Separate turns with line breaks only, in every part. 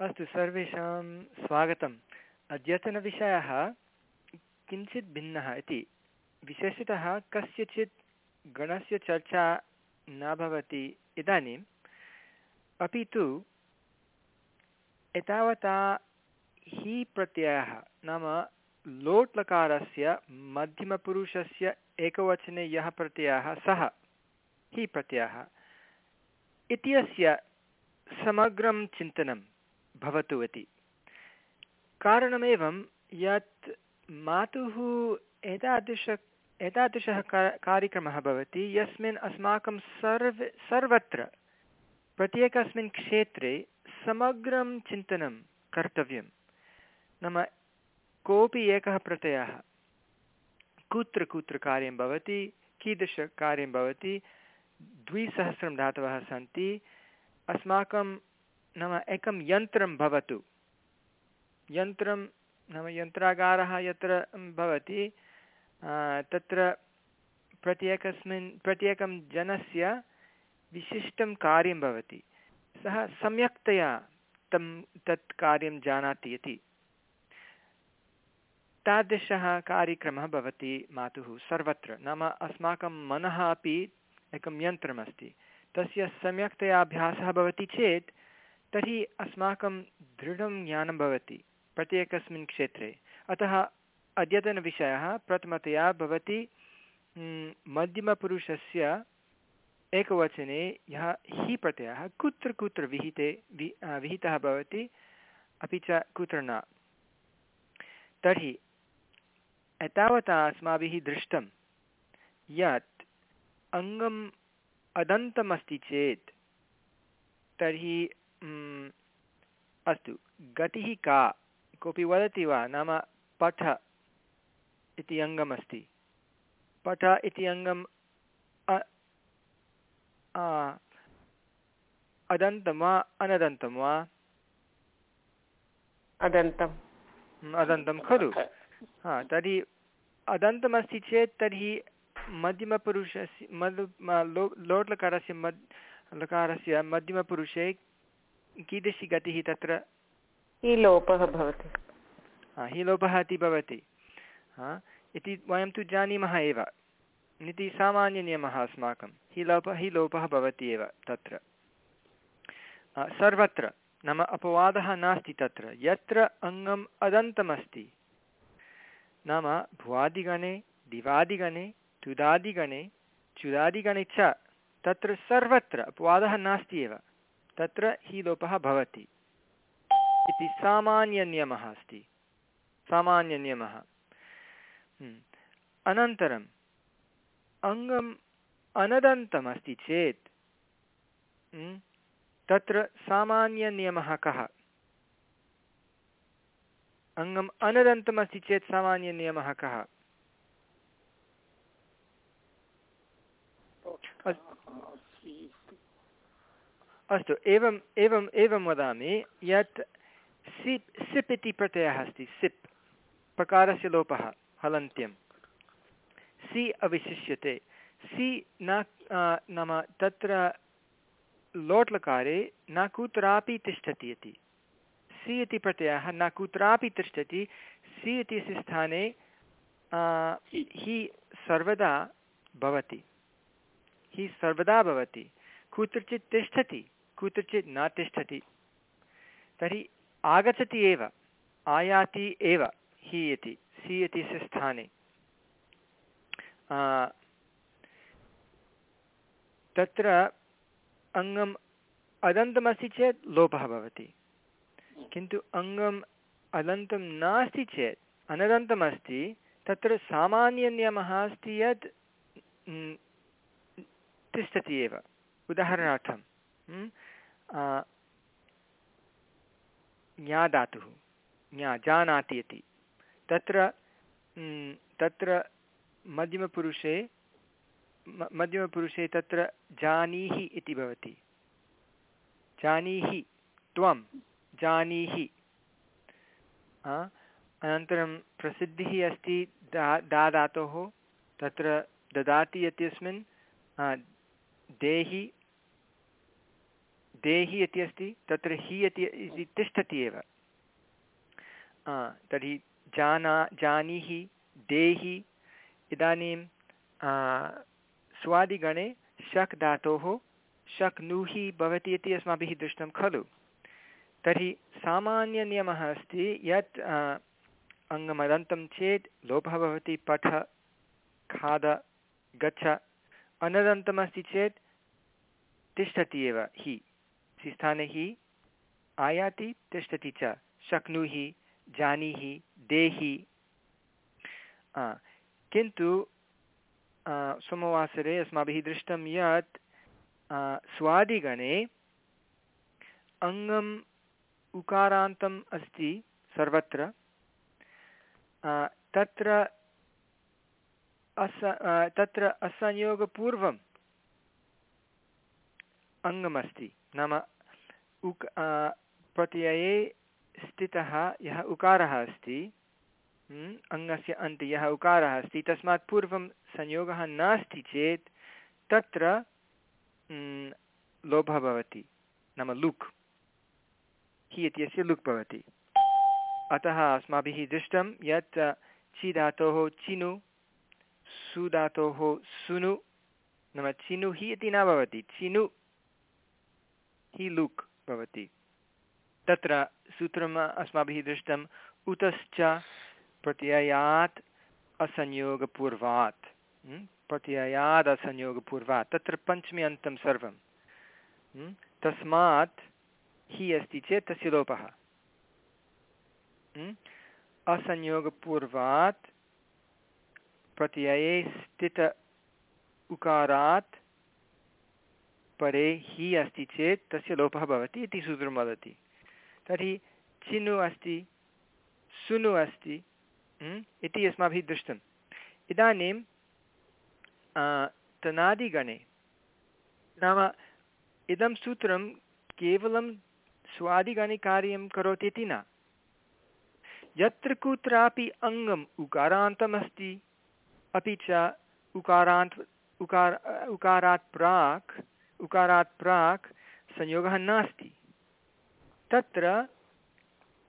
अस्तु, सर्वेषां स्वागतम्। अद्यतनविषयः किञ्चित् भिन्नः इति। विशेषतः कस्यचित् गणस्य चर्चा न भवति इदानीम्। अपि तु एतावता हि प्रत्ययः नाम लोट् लकारस्य मध्यमपुरुषस्य एकवचने यः प्रत्ययः, सः हि प्रत्ययः। इत्यस्य समग्रं चिन्तनं भवतु इति। कारणमेवं यत् मातुः एतादृश, एतादृशः कार्यक्रमः भवति, यस्मिन् अस्माकं सर्व, सर्वत्र, प्रत्येकस्मिन् क्षेत्रे समग्रं चिन्तनं कर्तव्यं। नाम कोऽपि एकः प्रत्ययः, कुत्र कुत्र कार्यं भवति कीदृशकार्यं भवति, द्विसहस्रं धातवः सन्ति, अस्माकं नाम एकं यन्त्रं भवतु। यन्त्रं नाम यन्त्रागारः यत्र भवति तत्र प्रत्येकस्मिन्, प्रत्येकं जनस्य विशिष्टं कार्यं भवति। सः सम्यक्तया तं तत् कार्यं जानाति इति। तादृशः कार्यक्रमः भवति मातुः सर्वत्र। नाम अस्माकं मनः अपि एकं यन्त्रमस्ति। तस्य सम्यक्तया अभ्यासः भवति चेत् तर्हि अस्माकं दृढं ज्ञानं भवति प्रत्येकस्मिन् क्षेत्रे। अतः अद्यतनविषयः प्रथमतया भवति मध्यमपुरुषस्य एकवचने यः हि प्रत्ययः कुत्र कुत्र विहिते, वि विहितः भवति, अपि च कुत्र न। तर्हि एतावता अस्माभिः दृष्टं यत् अङ्गम् अदन्तमस्ति चेत् तर्हि अस्तु। गतिः का? कोऽपि वदति वा? नाम पठ इति अङ्गमस्ति। पठ इति अङ्गम् अदन्तं वा अनदन्तं वा?
अदन्तम्
अदन्तं खलु। हा तर्हि अदन्तमस्ति चेत् तर्हि मध्यमपुरुषस्य मद् लोट् लकारस्य मद् लकारस्य मध्यमपुरुषे कीदृशी गतिः तत्र?
हि लोपः भवति।
हि लोपः इति भवति। इति वयं तु जानीमः एव। इति सामान्यनियमः अस्माकं। हि लोपः हि लोपः भवति एव तत्र। सर्वत्र नाम अपवादः नास्ति तत्र। यत्र अङ्गम् अदन्तमस्ति नाम भुवादिगणे दिवादिगणे तुदादिगणे चुदादिगणे च तत्र सर्वत्र अपवादः नास्ति एव। तत्र हि लोपः भवति। इति सामान्यनियमः अस्ति। सामान्यनियमः। हम्म। अनन्तरम् अङ्गम् अनदन्तमस्ति चेत् हम्म, तत्र सामान्यनियमः कः? अङ्गम् अनदन्तमस्ति चेत् सामान्यनियमः कः? अस्तु एवम् एवम् एवं वदामि, यत् सिप् सिप् इति प्रत्ययः अस्ति, सिप्, प्रकारस्य लोपः, हलन्त्यं। सि अविशिष्यते। सि न नाम तत्र लोट्लकारे न कुत्रापि तिष्ठति इति। सि इति प्रत्ययः, न कुत्रापि तिष्ठति। सि इत्यस्य स्थाने हि सर्वदा भवति। हि सर्वदा भवति। कुत्रचित् तिष्ठति। कुत्रचित् न तिष्ठति। तर्हि आगच्छति एव, आयाति एव हि इति सि इत्यस्य स्थाने तत्र अङ्गम् अदन्तमस्ति चेत् लोपः भवति। किन्तु अङ्गम् अदन्तं नास्ति चेत्, अनदन्तमस्ति, तत्र सामान्यनियमः अस्ति यत् तिष्ठति एव। उदाहरणार्थं ज्ञा धातुः ज्ञा, जानाति इति। तत्र तत्र मध्यमपुरुषे मध्यमपुरुषे तत्र जानीहि इति भवति। जानीहि, त्वं, जानीहि। अनन्तरं प्रसिद्धिः अस्ति दा दा तत्र ददाति इत्यस्मिन् देहि देहि इति अस्ति, तत्र हि इति तिष्ठति एव। तर्हि जाना, जानीहि, देहि, इदानीं स्वादिगणे शक् धातोः शक्नुहि भवति इति अस्माभिः दृष्टं खलु। तर्हि सामान्यनियमः अस्ति यत् अङ्गमदन्तं चेत् लोपः भवति, पठ, खाद, गच्छ। अनदन्तमस्ति चेत् तिष्ठति एव हि। स्थाने हि आयाति, तिष्ठति च। शक्नुहि, जानीहि, देहि। किन्तु सोमवासरे अस्माभिः दृष्टं यत् स्वादिगणे अङ्गम् उकारान्तम् अस्ति सर्वत्र। तत्र अस तत्र असंयोगपूर्वम् अङ्गमस्ति। नाम उक् प्रत्यये स्थितः यः उकारः अस्ति अङ्गस्य अन्ते यः उकारः अस्ति, तस्मात् पूर्वं संयोगः नास्ति चेत् तत्र लोभः भवति, नाम लुक्, हि इत्यस्य लुक् भवति। अतः अस्माभिः दृष्टं यत् चि धातोः चिनु सुधातोः सुनु, नाम चिनु हि इति न भवति, चिनु हि लुक्। भवति। तत्र सूत्रम् अस्माभिः दृष्टम् उतश्च प्रत्ययात् असंयोगपूर्वात्। प्रत्ययात् असंयोगपूर्वात्। तत्र पञ्चमी अन्तं सर्वं तस्मात् हि अस्ति चेत् तस्य लोपः। असंयोगपूर्वात् प्रत्यये स्थित उकारात् परे हि अस्ति चेत् तस्य लोपः भवति इति सूत्रं वदति। तर्हि चिनु अस्ति, सुनु अस्ति इति अस्माभिः दृष्टम्। इदानीं तनादिगणे नाम इदं सूत्रं केवलं स्वादिगणे कार्यं करोति इति न। यत्र कुत्रापि अङ्गम् उकारान्तमस्ति, अपि च उकारान्त्, उकार, उकारात् प्राक् उकारात् प्राक् संयोगः नास्ति। तत्र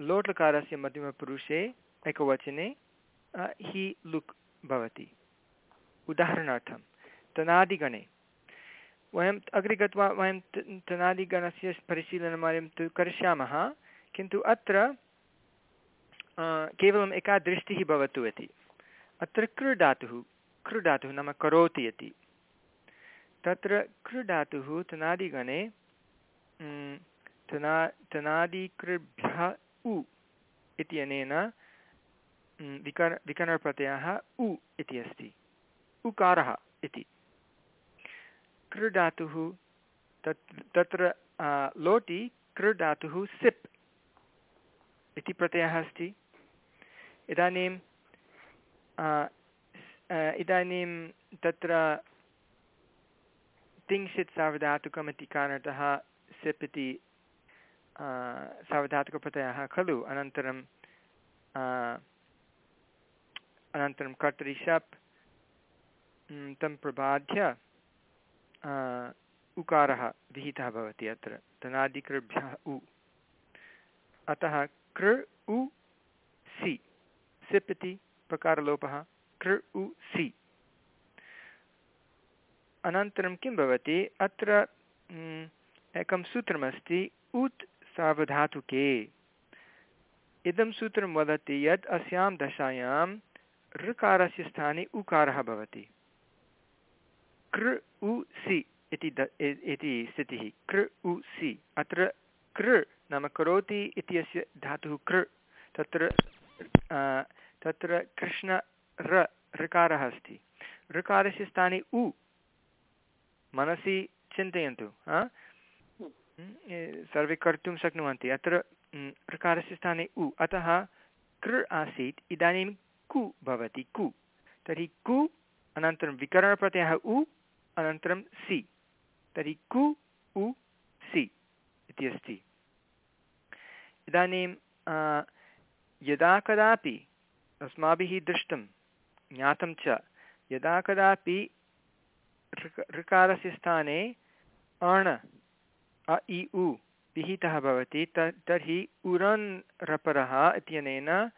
लोट्लकारस्य मध्यमपुरुषे एकवचने हि लुक् भवति। उदाहरणार्थं, तनादिगणे। वयम् अग्रे गत्वा वयं तनादिगणस्य परिशीलनं वयं तु करिष्यामः, किन्तु अत्र केवलम् एका दृष्टिः भवतु इति। अत्र कृधातुः कृधातुः नाम करोति इति। तत्र कृधातुः तनादिगणे तना, तनादिकृभ्यः उ इत्यनेन विकर, विकरणप्रत्ययः उ इति अस्ति। उकारः इति। कृधातुः तत्, तत्र लोटि कृधातुः सिप् इति प्रत्ययः अस्ति। इदानीं इदानीं तत्र तिंशित् सार्वधातुकम् इति कारणतः सिप् इति सार्वधातुकप्रत्ययः खलु अनन्तरं अनन्तरं कर्तरि शप् तं प्रबाध्य उकारः विहितः भवति अत्र धनादिकृभ्यः उ अतः कृ उ सि सिप् इति प्रकारलोपः कृ उ सि अनन्तरं किं भवति? अत्र एकं सूत्रमस्ति, उत् सार्वधातुके इदं सूत्रं वदति यत् अस्यां दशायां ऋकारस्य स्थाने उकारः भवति। कृ, उ, सि इति द इति स्थितिः। कृ, उ, सि। अत्र कृ नाम करोति इत्यस्य धातुः कृ। तत्र तत्र कृष्ण ऋकारः अस्ति। ऋकारस्य स्थाने उ मनसि चिन्तयन्तु सर्वे कर्तुं शक्नुवन्ति। अत्र ऋकारस्य स्थाने उ अतः कृ आसीत् इदानीं कु भवति कु। तर्हि कु अनन्तरं विकरणप्रत्ययः उ अनन्तरं सि। तर्हि कु उ सि इति अस्ति। इदानीं यदा कदापि अस्माभिः दृष्टं ज्ञातं च यदा कदापि ऋकारस्य स्थाने अण्, अ, इ, उ पिहितः भवति, त, तर्हि उरन् रपरः इत्यनेन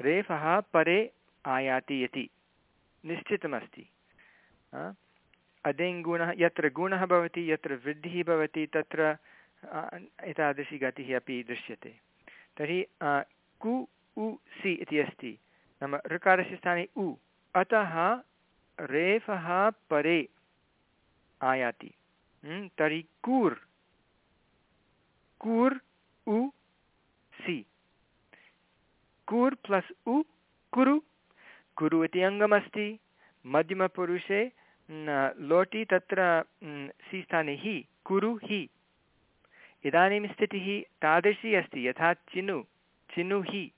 रेफः परे आयाति इति निश्चितमस्ति। अदेङ्गुणः, यत्र गुणः भवति, यत्र वृद्धिः भवति, तत्र एतादृशी गतिः अपि दृश्यते। तर्हि कु, उ, सि इति अस्ति। नाम ऋकारस्य स्थाने उ, अतः रेफः परे आयाति। तर्हि कूर्। कूर्, उ, सि। कूर् प्लस् उ, कुरु। कुरु इति अङ्गमस्ति मध्यमपुरुषे लोटि तत्र सि स्थाने हि, कुरु हि। इदानीं स्थितिः तादृशी अस्ति, यथा चिनु। चिनु हि।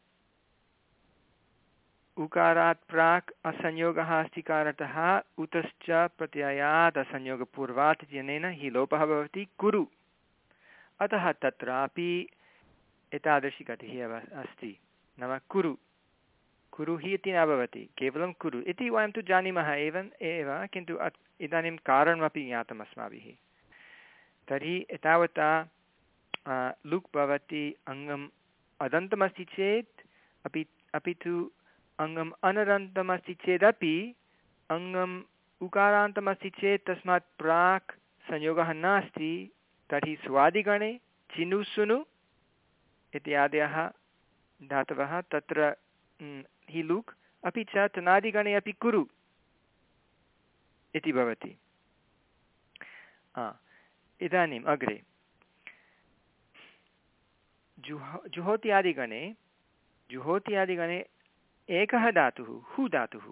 उकारात् प्राक् असंयोगः अस्ति कारणतः उतश्च प्रत्ययात् असंयोगपूर्वात् इत्यनेन हि लोपः भवति कुरु। अतः तत्रापि एतादृशी गतिः एव अस्ति। नाम कुरु। कुरु हि इति न भवति, केवलं कुरु। इति वयं तु जानीमः एवम् एव, किन्तु इदानीं कारणमपि ज्ञातम् अस्माभिः। तर्हि एतावता लुक् भवति, अङ्गम् अदन्तमस्ति चेत् अपि अपि तु अङ्गम् अनदन्तमस्ति चेदपि अङ्गम् उकारान्तमस्ति चेत् तस्मात् प्राक् संयोगः नास्ति तर्हि स्वादिगणे चिनुसुनु इत्यादयः धातवः तत्र हि लुक् अपि च तनादिगणे अपि कुरु इति भवति। इदानीम् अग्रे। जुह जुहोत्यादिगणे जुहोत्यादिगणे एकः धातुः, हु धातुः?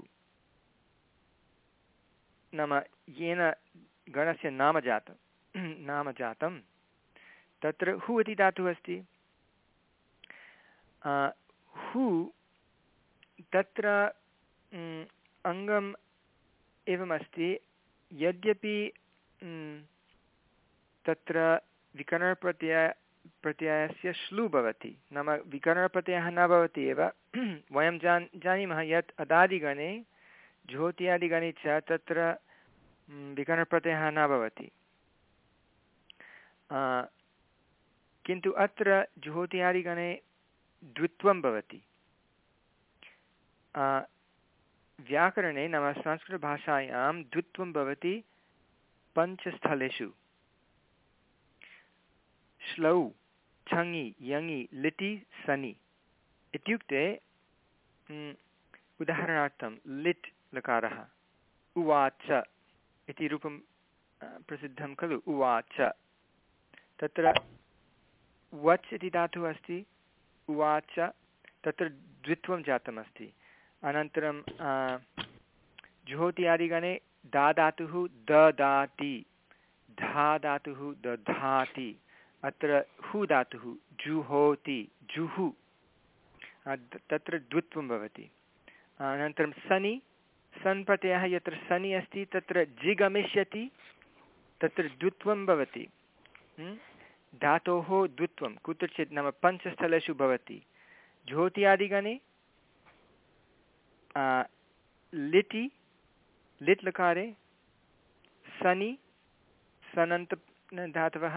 नाम येन गणस्य नाम जातं नाम जातं। तत्र हु इति धातुः अस्ति? हु तत्र अङ्गम् एवमस्ति यद्यपि तत्र विकरणप्रत्यय प्रत्ययस्य श्लु भवति नाम विकरणप्रत्ययः न भवति एव। वयं जान्, जानीमः यत् अदादिगणे, ज्योत्यादिगणे च तत्र विकरणप्रत्ययः न भवति। किन्तु अत्र ज्योत्यादिगणे द्वित्वं भवति। व्याकरणे नाम संस्कृतभाषायां द्वित्वं भवति पञ्चस्थलेषु। श्लौ छङि यङि लिटि सनि इत्युक्ते उदाहरणार्थं लिट् लकारः उवाच इति रूपं प्रसिद्धं खलु उवाच तत्र वच् इति धातुः अस्ति उवाच तत्र द्वित्वं जातमस्ति अनन्तरं जुहोति दा धातुः ददाति धा धातुः दधाति अत्र हु धातुः? जुहोति। जुहु। तत्र द्वित्वं भवति। अनन्तरं सनि। सन् यत्र सनि अस्ति, तत्र जिगमिष्यति, तत्र द्वित्वं भवति। धातोः द्वित्वं। कुत्रचित् नाम पञ्चस्थलेषु भवति। ज्योत्यादिगणे लिटि लिट्। लकारे सनि। सनन्त, धातवः।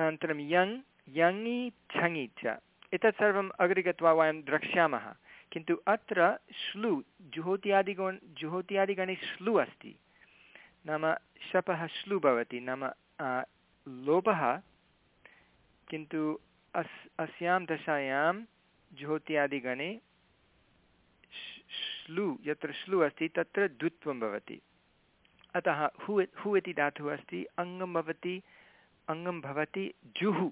अनन्तरं यङ् यङि छङि च। एतत् सर्वम् अग्रे गत्वा वयं द्रक्ष्यामः। किन्तु अत्र श्लु जुहोत्यादिगुण जुहोत्यादिगणे श्लु अस्ति। नाम शपः श्लु भवति, नाम लोपः। किन्तु अस्, अस्यां दशायां जुहोत्यादिगणे श्लु, यत्र श्लु अस्ति, तत्र द्वित्वं भवति। अतः हु हु इति धातुः अस्ति, अङ्गं भवति अङ्गं भवति जुहु।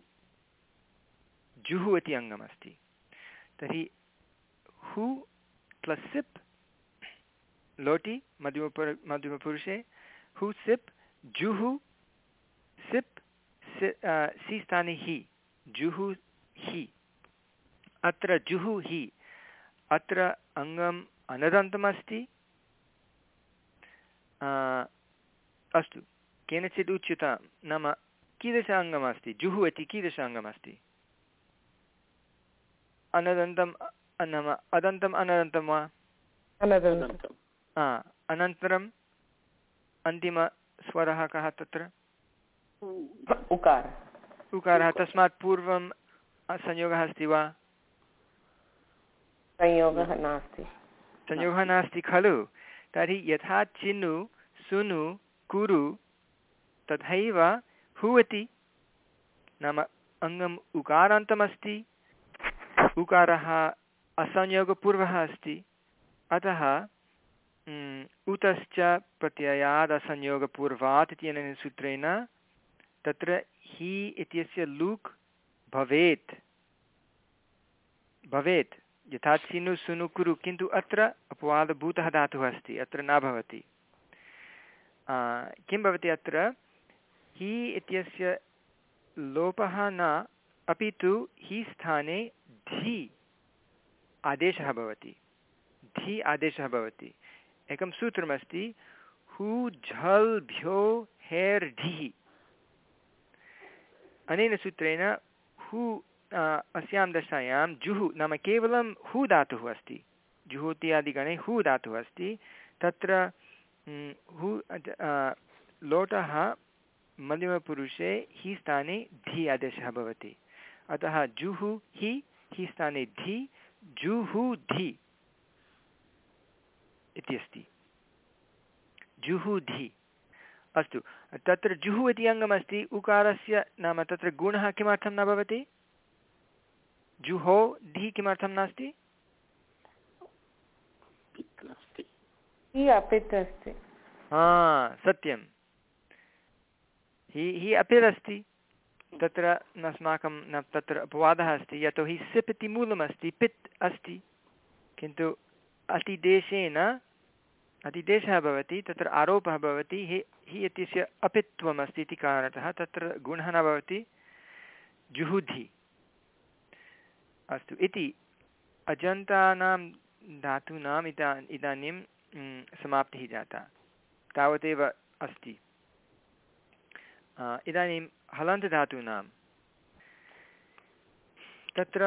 जुहु इति अङ्गमस्ति तर्हि हु प्लस् सिप्, लोटि, मध्यमपुर, मध्यमपुरुषे, हु सिप्, जुहु, सिप्, सि स्थाने हि, जुहु हि। अत्र जुहु हि, अत्र अङ्गम् अनदन्तमस्ति। अस्तु, केनचित् उच्यतां नाम कीदृश अङ्गमस्ति जुहु इति कीदृश अङ्गमस्ति अनदन्तं नाम अदन्तम् अनदन्तं वा? अनन्तरम् अन्तिमस्वरः कः तत्र?
उकार।
उकारः तस्मात् पूर्वं संयोगः अस्ति वा?
संयोगः नास्ति।
संयोगः नास्ति खलु। तर्हि यथा चिनु सुनु कुरु तथैव हुवति नाम अङ्गम् उकारान्तमस्ति। उकारः असंयोगपूर्वः अस्ति। अतः उतश्च प्रत्ययादसंयोगपूर्वात् इत्यनेन सूत्रेण तत्र हि इत्यस्य लूक् भवेत्। भवेत्। यथा चिनु सुनु कुरु, किन्तु अत्र अपवादभूतः धातुः अस्ति, अत्र न भवति। किं भवति अत्र? हि इत्यस्य लोपः न, अपि तु हि स्थाने धि आदेशः भवति। धि आदेशः भवति। एकं सूत्रमस्ति, हु झल् भ्यो हेर् ढिः। अनेन सूत्रेण हु अस्यां दशायां जुः नाम केवलं हु धातुः अस्ति। जुः इत्यादिगणे हु धातुः अस्ति। तत्र, हु लोटः मध्यमपुरुषे हि स्थाने धि आदेशः भवति। अतः जुः हि हि स्थाने धि जुः धि इति अस्ति। जुहुधि अस्तु तत्र जुहु इति अङ्गमस्ति उकारस्य नाम तत्र गुणः किमर्थं न भवति? जुहो धि किमर्थं नास्ति? हा सत्यं हि हि अपिरस्ति। तत्र अस्माकं, न तत्र अपवादः अस्ति। यतोहि सिप् इति मूलमस्ति, पित् अस्ति। किन्तु अतिदेशेन, अतिदेशः भवति, तत्र आरोपः भवति, हि हि इत्यस्य अपित्वमस्ति इति कारणतः तत्र गुणः न भवति, जुहुधि। अस्तु, इति अजन्तानां धातूनाम् इदा, इदानीं समाप्तिः जाता। तावदेव अस्ति। इदानीं हलन्तधातूनां तत्र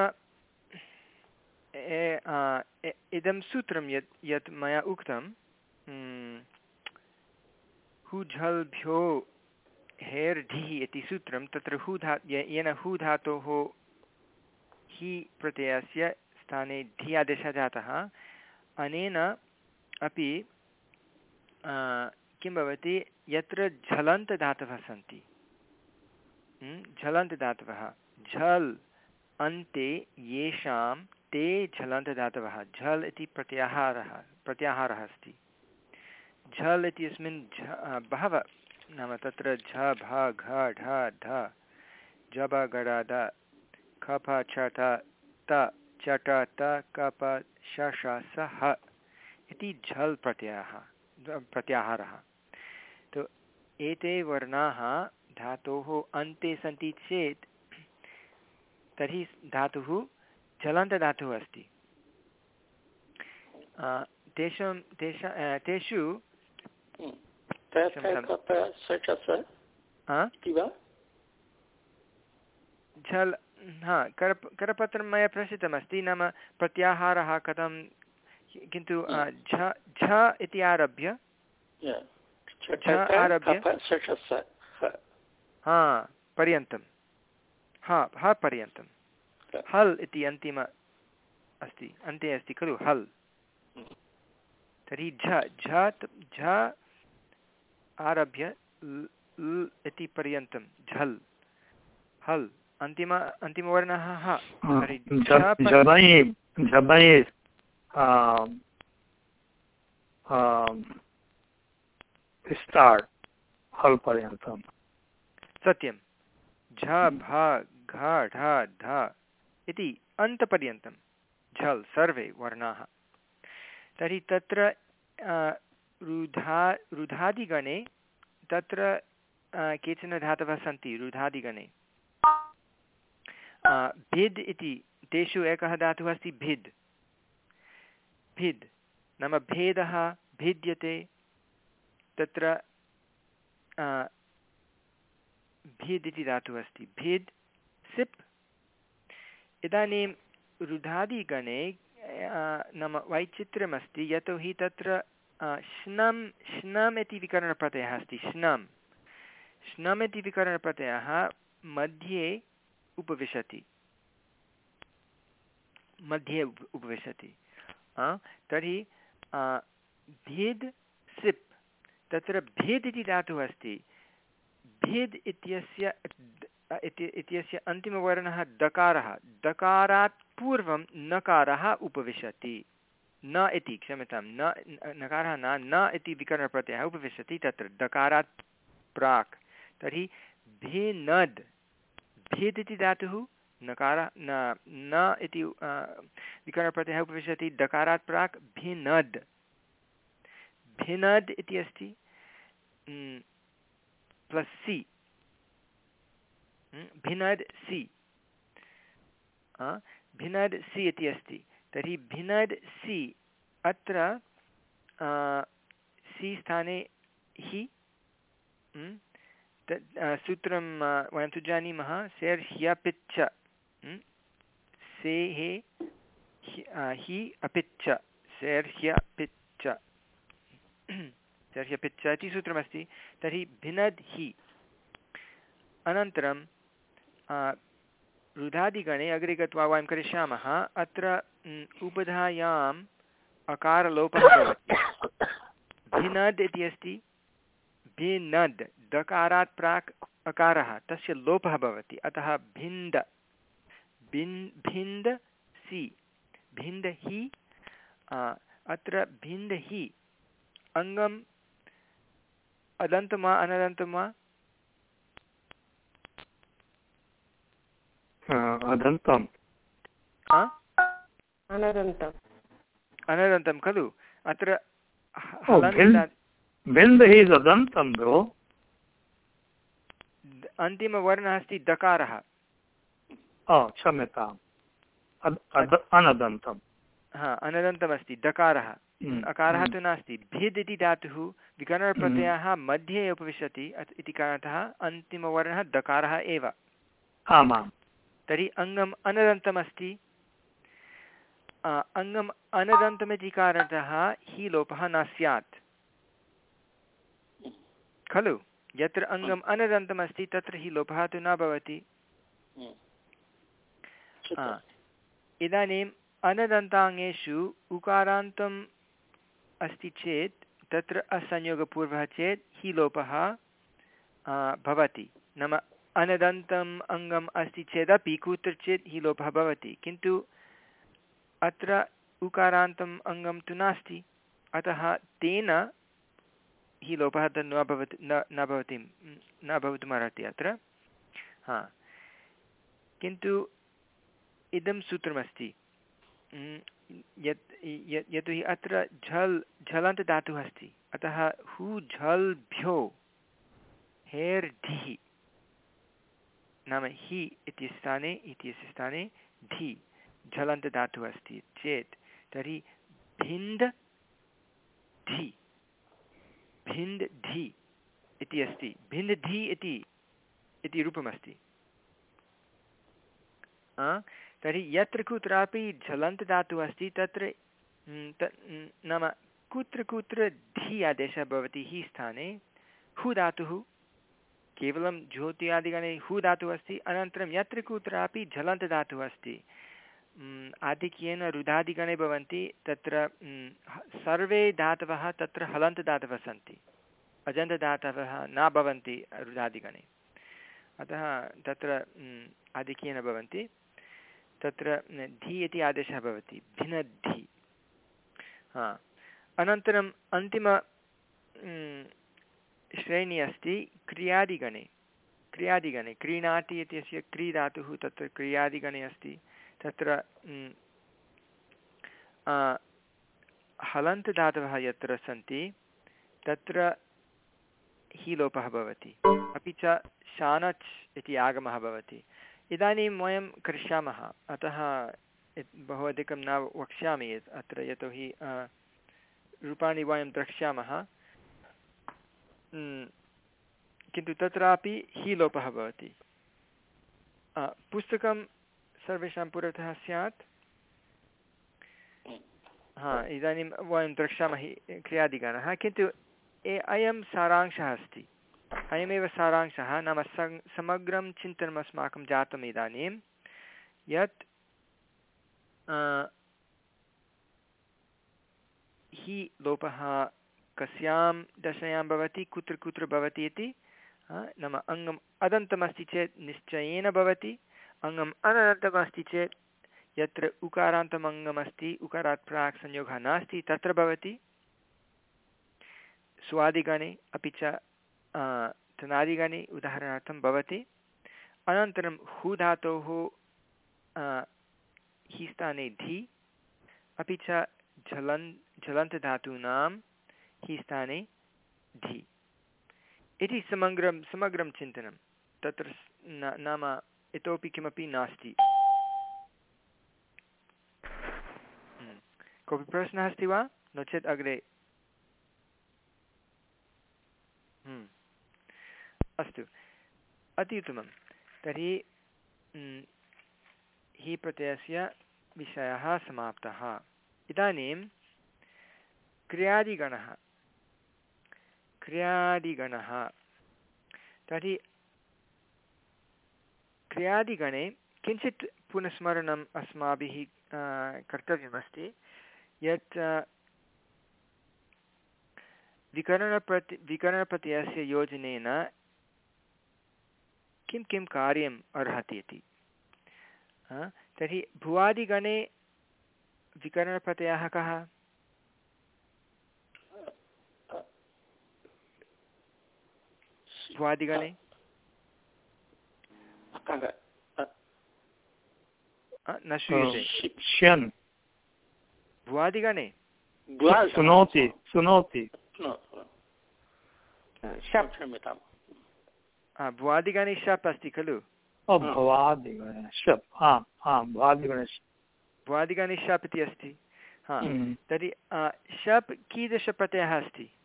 इदं सूत्रं यत् यत् मया उक्तं हुझल्भ्यो हेर् ढिः इति सूत्रं, तत्र हु धा येन हु धातोः हि प्रत्ययस्य स्थाने ढि आदेशः जातः। अनेन अपि किं भवति? यत्र झलन्तदातवः सन्ति। झलन्तदातवः। झल् अन्ते येषां ते झलन्तदातवः। झल् इति प्रत्याहारः प्रत्याहारः अस्ति। झल् इत्यस्मिन् झ बहवः नाम तत्र झ, भ, घ, ढ ढ जब गड द खप छ ट, त चट त कप श श, स, ह इति झल् प्रत्ययः प्रत्याहारः। एते वर्णाः धातोः अन्ते सन्ति चेत् तर्हि धातुः झलन्तधातुः अस्ति। तेषां तेषा तेषु झल् हा कर करपत्रं मया प्रेषितमस्ति नाम प्रत्याहारः कथं किन्तु झ झ इति आरभ्य आरभ्य। हा पर्यन्तं हा हा पर्यन्तं हल् इति अन्तिम अस्ति अन्ते अस्ति खलु हल्। तर्हि झ झ झ आरभ्य इति पर्यन्तं झल्। हल् अन्तिम अन्तिमवर्णः ह।
हल् पर्यन्तं
सत्यं। झ, भ, घ, ढ ध इति अन्तपर्यन्तं। झल् सर्वे वर्णाः। तर्हि तत्र रुधा, रुधादिगणे तत्र केचन धातवः सन्ति, रुधादिगणे। भिद् इति, तेषु एकः धातुः अस्ति भिद्। भिद्। नाम भेदः, भिद्यते। तत्र भिद् इति धातुः अस्ति। भिद्, सिप्। इदानीं रुधादिगणे नाम वैचित्र्यमस्ति यतोहि तत्र श्नम् श्नम् इति विकरणप्रत्ययः अस्ति, श्नम्। श्नम् इति विकरणप्रत्ययः मध्ये उपविशति। मध्ये उप, उपविशति। तर्हि भेद् तत्र भेद् इति धातुः अस्ति। भेद् इत्यस्य इत्यस्य अन्तिमवर्णः दकारः। दकारात् पूर्वं नकारः उपविशति। न इति, क्षम्यतां, न, नकारः न न इति विकरणप्रत्ययः उपविशति तत्र। दकारात् प्राक्। तर्हि भेनद्। भेद् इति धातुः, नकारः, न न इति विकरणप्रत्ययः उपविशति। दकारात् प्राक् भिनद्। भिनद् इति अस्ति। प्लस् सि भिनद् सि भिनद् सि इति अस्ति। तर्हि भिनद् सि अत्र सि स्थाने हि सूत्रं वयं तु जानीमः, सेर् ह्यपिच्छ। सेः हि अपिच्छ। सेर् ह्यपिच्छ सेर् ह्यपिच्छ इति सूत्रमस्ति। तर्हि भिनद् हि अनन्तरं रुधादिगणे अग्रे गत्वा वयं करिष्यामः। अत्र उपधायाम् अकारलोपः भवति। भिनद् इति अस्ति। भिनद्, दकारात् प्राक् अकारः, तस्य लोपः भवति। अतः भिन्द। भिन्, भिन्द सि। भिन्द हि अत्र भिन्द हि, अङ्गम् अदन्तं वा अनदन्तं वा
अदन्तम्
अनदन्तम्
अनदन्तं खलु? अत्र
हि
अन्तिमवर्णः अस्ति दकारः।
क्षम्यताम्। अनदन्तं
हा अनदन्तमस्ति दकारः
हम्म,
अकारः
हम्म।
तु नास्ति भिद् इति धातुः विकरणप्रत्ययः मध्ये उपविशति इति कारणतः अन्तिमवर्णः दकारः एव।
आमाम्।
तर्हि अङ्गम् अनदन्तमस्ति अङ्गम् अनदन्तमिति कारणतः हि लोपः न स्यात्। खलु? यत्र अङ्गम् अनदन्तमस्ति तत्र हि लोपः तु न भवति। इदानीम् अनदन्ताङ्गेषु उकारान्तम् अस्ति चेत्, तत्र असंयोगपूर्वः चेत् हि लोपः भवति। नाम अनदन्तम् अङ्गम् अस्ति चेदपि कुत्रचित् हि लोपः भवति। किन्तु अत्र उकारान्तम् अङ्गं तु नास्ति। अतः तेन हि लोपः न भवति, न न भवति, न भवितुमर्हति अत्र। हा। किन्तु इदं सूत्रमस्ति। यत् यतोहि अत्र झल्, झलन्तदातुः अस्ति। अतः हु झल्भ्यो हेर् धिः। नाम हि इति स्थाने, इत्यस्य स्थाने धि, झलन्तदातुः अस्ति चेत् तर्हि भिन्द् धि। भिन्द् धि इति अस्ति। भिन्द् धि इति रूपमस्ति। तर्हि यत्र कुत्रापि झलन्तदातुः अस्ति, तत्र नाम कुत्र कुत्र धि आदेशः भवति हि स्थाने, हु धातुः, केवलं ज्योत्यादिगणे हु धातुः अस्ति, अनन्तरं यत्र कुत्रापि झलन्तदातुः अस्ति आधिक्येन रुधादिगणे भवन्ति, तत्र सर्वे धातवः तत्र हलन्तदातवः सन्ति अजन्तदातवः न भवन्ति रुधादिगणे, अतः तत्र आधिक्येन भवन्ति। तत्र धि इति आदेशः भवति भिन्नद्धि हा। अनन्तरम् अन्तिम श्रेणी अस्ति क्रियादिगणे। क्रियादिगणे, क्रीणाति इत्यस्य क्रीधातुः तत्र क्रियादिगणे अस्ति। तत्र हलन्तदातवः यत्र सन्ति, तत्र हि लोपः भवति। अपि च शानच् इति आगमः भवति। इदानीं वयं करिष्यामः अतः बहु अधिकं न वक्ष्यामि अत्र यतोहि रूपाणि वयं द्रक्ष्यामः। किन्तु तत्रापि हि लोपः भवति पुस्तकं सर्वेषां पुरतः स्यात्। हा, इदानीं वयं द्रक्ष्यामः क्रियादिगणः किन्तु ए, अयं सारांशः अस्ति। अयमेव सारांशः। नाम समग्रं चिन्तनम् अस्माकं जातम् इदानीं। यत् हि लोपः कस्यां दशायां भवति, कुत्र कुत्र भवति इति नाम अङ्गम् अदन्तमस्ति चेत् निश्चयेन भवति, अङ्गम् अनदन्तमस्ति चेत् यत्र उकारान्तम् उकारात् प्राक् संयोगः नास्ति, तत्र भवति। स्वादिगणे अपि च तनादिगणे उदाहरणार्थं भवति। अनन्तरं हु धातोः हि स्थाने धि, अपि च झलन्, झलन्तधातूनां हि स्थाने धि। इति समग्रं समग्रं चिन्तनं। तत्र नाम इतोपि किमपि नास्ति। हम्म। कोऽपि प्रश्नः अस्ति वा? नो चेत् अग्रे। हम्म। अस्तु। अति उत्तमं। तर्हि हि प्रत्ययस्य विषयः समाप्तः। इदानीं क्रियादिगणः। क्रियादिगणः। तर्हि, क्रियादिगणे किञ्चित् पुनस्मरणम् अस्माभिः कर्तव्यमस्ति। यत् विकरणप्रति, विकरणप्रत्ययस्य योजनेन किं किं कार्यम् अर्हति इति। तर्हि भुवादिगणे विकरणप्रत्ययः कः? भुवादिगणे? न श्रूयते। भुवादिगणे?
शृणोति शृणोति।
भुवादिगणे शप् अस्ति खलु? भुवादिगणे शप् इति अस्ति। हा हम्म। तर्हि शप् कीदृशप्रत्ययः अस्ति?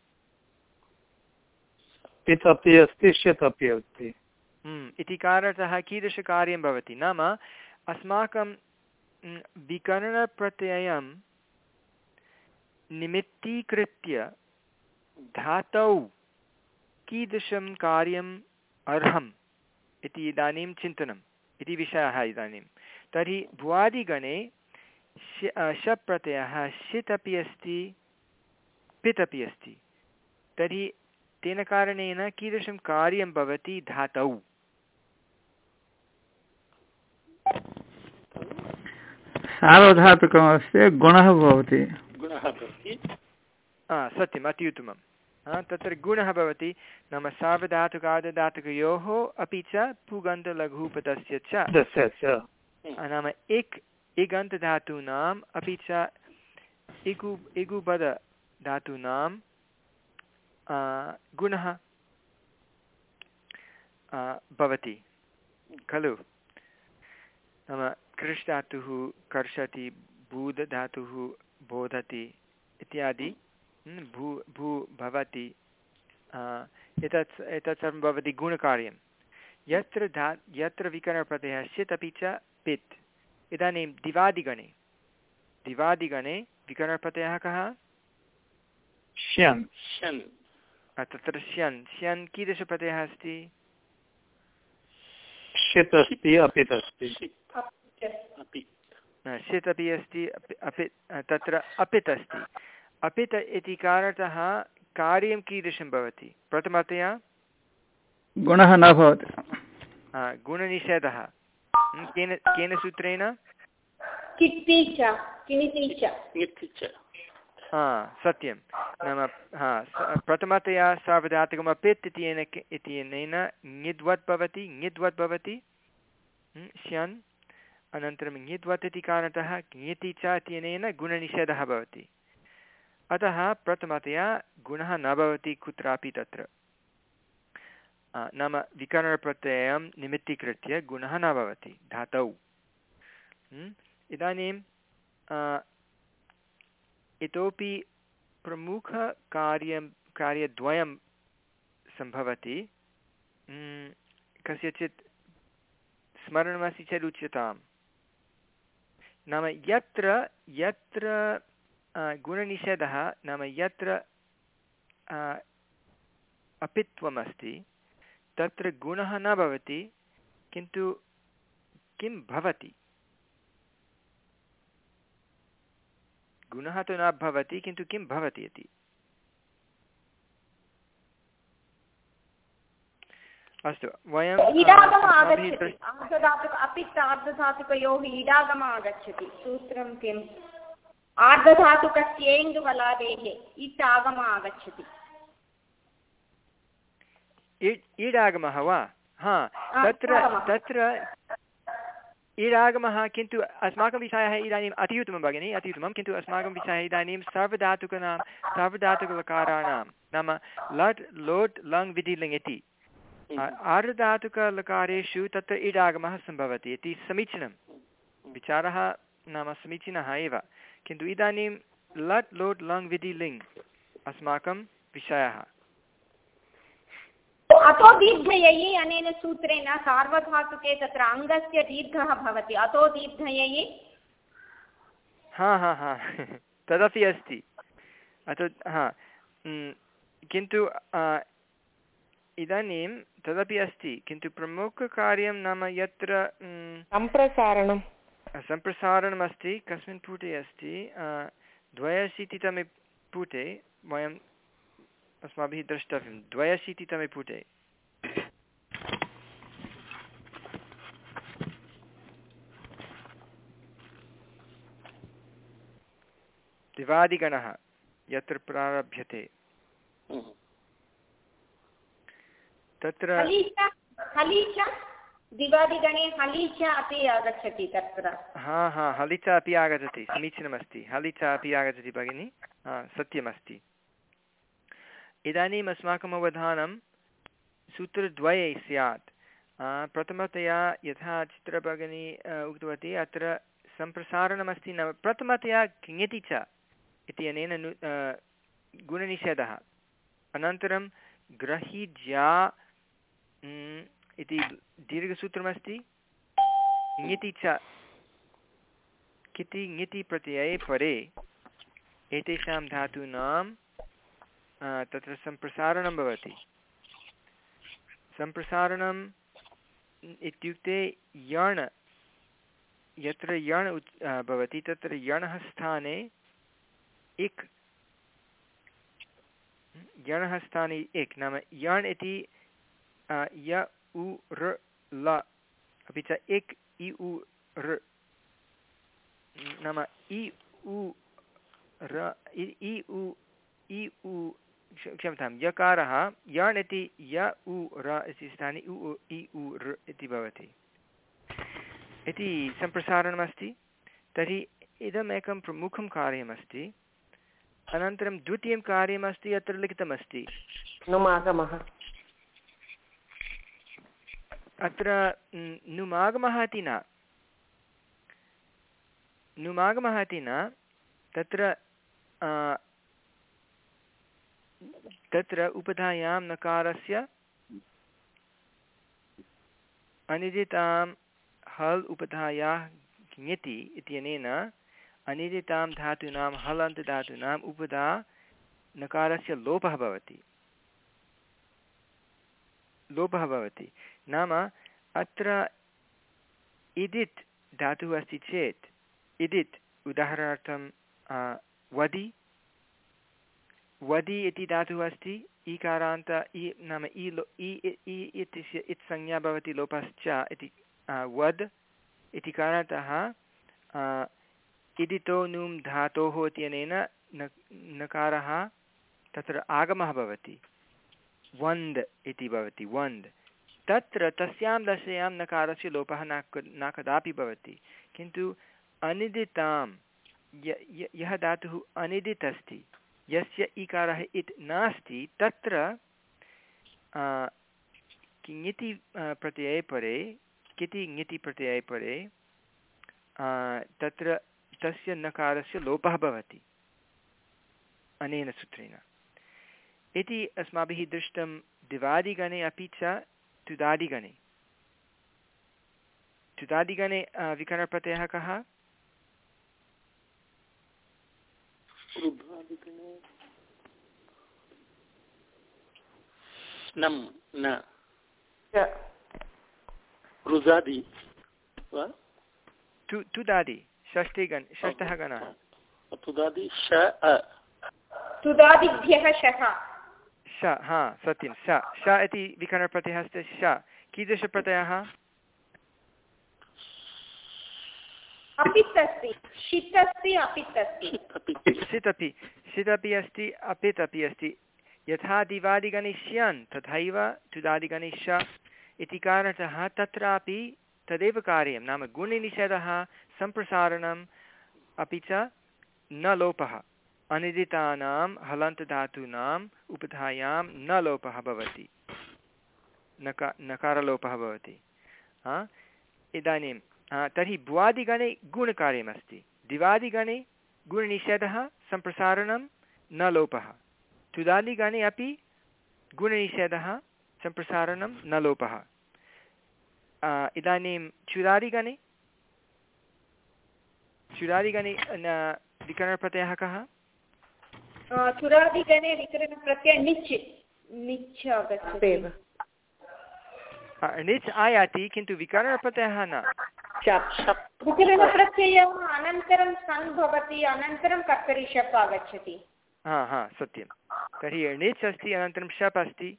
हम्म, इति कारणतः कीदृशकार्यं भवति? नाम अस्माकं विकरणप्रत्ययं निमित्तीकृत्य धातौ कीदृशं कार्यम् अर्हम् इति इदानीं चिन्तनम् इति विषयः इदानीं। तर्हि भुवादिगणे शप् प्रत्ययः षित् अपि अस्ति पित् अपि अस्ति। तर्हि तेन कारणेन कीदृशं कार्यं भवति धातौ?
सार्वधातुकमस्य गुणः भवति।
सत्यम् अति उत्तमं तत्र गुणः भवति नाम सार्वधातुकादधातुकयोः अपि च पुगन्तलघुपदस्य च। नाम इक् इगन्तधातूनाम् अपि च इगु इगुपदधातूनां गुणः भवति। खलु? नाम कृष् धातुः कर्षति भूदधातुः बोधति इत्यादि। भू भू भवति एतत् एतत् सर्वं भवति गुणकार्यं। यत्र धा यत्र विकरणप्रत्ययः स्यत् अपि च पित्। इदानीं दिवादिगणे। दिवादिगणे विकरणप्रत्ययः कः?
श्यन्।
तत्र स्यन् स्यन् कीदृशप्रत्ययः अस्ति?
षित् अस्ति अपित् अस्ति
षित् अपि अस्ति अपि तत्र अपित् अस्ति अपित् इति कारणतः कार्यं कीदृशं भवति? प्रथमतया?
गुणः न भवति।
गुणनिषेधः। केन केन सूत्रेण? सत्यं। नाम हा प्रथमतया सार्वधातुकम् अपित् इत्यनेन इत्यनेन ङिद्वत् भवति ङिद्वत् भवति। स्यान् अनन्तरं ङिद्वत् इति कारणतः ङिति च इत्यनेन गुणनिषेधः भवति। अतः प्रथमतया गुणः न भवति कुत्रापि तत्र। नाम विकरणप्रत्ययं निमित्तीकृत्य गुणः न भवति, धातौ। इदानीं इतोपि प्रमुखकार्यं, कार्यद्वयं सम्भवति। कस्यचित् स्मरणमस्ति चेत् उच्यताम् नाम यत्र यत्र गुणनिषेधः नाम यत्र अपित्वमस्ति तत्र गुणः न भवति किन्तु किं भवति? गुणः तु न भवति किन्तु किं भवति इति? अस्तु वयं
अपि आर्धधातुकयोः इडागम आगच्छति। सूत्रं किम्? आर्धधातुकस्येन्दुहलादेः इट् आगम आगच्छति
ईडागमः वा? हा तत्र। तत्र ईडागमः किन्तु अस्माकं विषयः इदानीम् अति उत्तमं भगिनि अति उत्तमं किन्तु अस्माकं विषयः इदानीं सर्वधातुकानां सर्वधातुकलकाराणां नाम लट् लोट् लङ् विधिलिङ् इति आर्धधातुकलकारेषु तत्र ईडागमः सम्भवति। इति समीचीनं। विचारः नाम समीचीनः एव। किन्तु इदानीं लट् लोट् लङ् विधिलिङ् अस्माकं विषयः।
अतो दीर्घयै अनेन सूत्रेण सार्वधातुके तत्र अङ्गस्य दीर्घः भवति। अतो दीर्घयै
हा हा हा। तदपि अस्ति। अत हा। किन्तु इदानीं तदपि अस्ति। किन्तु प्रमुखकार्यं नाम यत्र
सम्प्रसारणं
सम्प्रसारणमस्ति कस्मिन् पुटे अस्ति द्वयशीतितमे पुटे वयम् अस्माभिः द्रष्टव्यं। द्वयशीतितमे पुटे। दिवादिगणः यत्र प्रारभ्यते। तत्र
हली च दिवादिगणे हली च अपि आगच्छति तत्र।
हा हा हलिता अपि आगच्छति, समीचीनमस्ति। हलिता अपि आगच्छति भगिनि। सत्यमस्ति। इदानीम् अस्माकम् अवधानं सूत्रद्वये स्यात्। प्रथमतया यथा चित्रभगिनी उक्तवती, अत्र सम्प्रसारणमस्ति नाम। प्रथमतया किङति च इति अनेन नु गुणनिषेधः। अनन्तरं ग्रहीज्या इति दीर्घसूत्रमस्ति। ङिति च किति ङिति प्रत्यये परे। एतेषां धातूनां तत्र सम्प्रसारणं भवति। सम्प्रसारणम् इत्युक्ते यण्, यत्र यण् उच् भवति, तत्र यणः स्थाने इक्, यणः स्थाने इक् नाम यण् इति य उ ऋ ल अपि च इक् इ उ ऋ नाम इ उ र इ उ इ उ क्ष- क्षम्यतां यकारः यण् इति य उ र इति स्थाने उ इ उ ऋ इति भवति इति सम्प्रसारणमस्ति तर्हि इदम् एकं प्रमुखं कार्यमस्ति अनन्तरं द्वितीयं कार्यमस्ति अत्र लिखितमस्ति
नुमागमः
अत्र नुमागमः इति न। नुमागमः इति न, तत्र तत्र उपधायां नकारस्य अनिदितां हल् उपधायाः ज्ञति इत्यनेन अनिदितां धातूनां, हल् अन्तधातूनाम् उपधा नकारस्य लोपः भवति। लोपः भवति। नाम अत्र इदित् धातुः अस्ति चेत् इदित् उदाहरणार्थं वदि। वदि इति धातुः अस्ति, ईकारान्त, इ नाम इ लो, इ इत्यस्य इत् संज्ञा भवति लोपश्च इति वद्। इति कारणतः इदितो नुं धातोः इत्यनेन नकारः तत्र आगमः भवति। वन्द् इति भवति, वन्द्। तत्र तस्यां दशायां नकारस्य लोपः न न कदापि भवति। किन्तु अनिदितां, य- धातुः अनिदित् अस्ति यस्य इकारः इत् नास्ति, तत्र किङिति प्रत्यये परे, किति ङिति प्रत्यये परे तत्र तस्य नकारस्य लोपः भवति। अनेन सूत्रेण। इति अस्माभिः दृष्टं दिवादिगणे अपि च तुदादिगणे तुदादिगणे विकरणप्रत्ययः कः
रुद्रादिगणे। नम् न रुजादि
तु तुदादि षष्ठी गण षष्ठः गणः
तुदादि श
तुदादिभ्यः शः
श हा सत्यं श. श इति विकरणप्रत्ययः अस्ति श. कीदृशप्रत्ययः?
अस्ति षित् अस्ति अपित्
अपि अस्ति यथा दिवादिगणे तथैव तुदादिगणे श इति कारणतः तत्रापि तदेव कार्यं नाम गुणनिषेधः सम्प्रसारणम् अपि च न लोपः. अनिदितानां हलन्तधातूनाम् उपधायां न लोपः भवति। नका, नकारलोपः भवति। इदानीं तर्हि भुवादिगणे गुणकार्यमस्ति। दिवादिगणे गुणनिषेधः, सम्प्रसारणं न लोपः। तुदादिगणे अपि गुणनिषेधः, सम्प्रसारणं न लोपः। इदानीं चुरादिगणे चुरादिगणे विकरणप्रत्ययः कः?
चुरादिगणे विकरणप्रत्ययः निच् निच् आगच्छति
णिच् आयाति किन्तु विकरणप्रत्ययः न
विकरणप्रत्ययः अनन्तरं सन् भवति अनन्तरं कर्तरि शप् आगच्छति
हा हा सत्यं तर्हि णिच् अस्ति अनन्तरं शप् अस्ति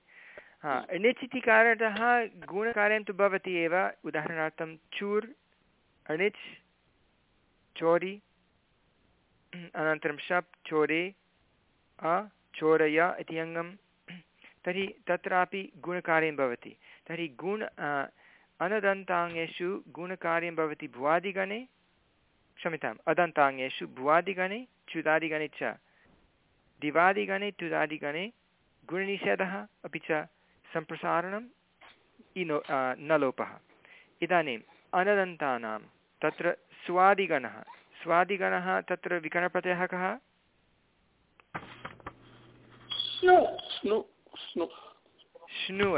हा णिच् इति कारणतः गुणकार्यं तु भवति एव उदाहरणार्थं चूर् अणिच् चोरि अनन्तरं शप् चोरे अ चोरय इति अङ्गं तर्हि तत्रापि गुणकार्यं भवति। तर्हि गुण अनदन्ताङ्गेषु गुणकार्यं भवति भुवादिगणे। क्षम्यताम्, अदन्ताङ्गेषु भुवादिगणे च्युदादिगणे च। दिवादिगणे तुदादिगणे गुणनिषेधः अपि च सम्प्रसारणम् इनो न लोपः इदानीम् अनदन्तानां तत्र स्वादिगणः। स्वादिगणः तत्र विकरणप्रत्ययः कः? श्नु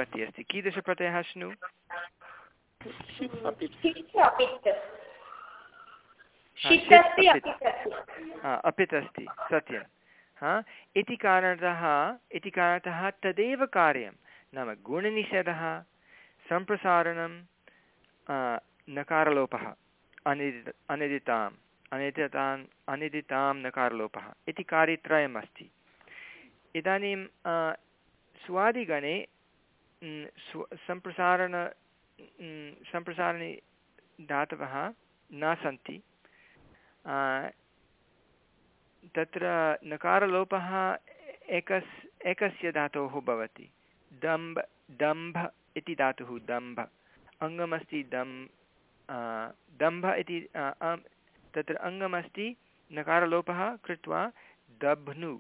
इति अस्ति कीदृशप्रत्ययः श्नु अपित् अस्ति सत्यं हा इति कारणतः इति कारणतः तदेव कार्यं नाम गुणनिषेधः सम्प्रसारणं नकारलोपः अनिदित अनिदिताम् अनिदितान् अनिदितां नकारलोपः इति कार्यत्रयम् अस्ति इदानीं स्वादिगणे स्व, सम्प्रसारण सम्प्रसारणे धातवः न सन्ति। तत्र नकारलोपः एकस्, एकस्य धातोः भवति। दम्भ दम्भ इति धातुः, दम्भ। अङ्गमस्ति दम् दम्भ इति तत्र अङ्गमस्ति नकारलोपः कृत्वा दभ्नु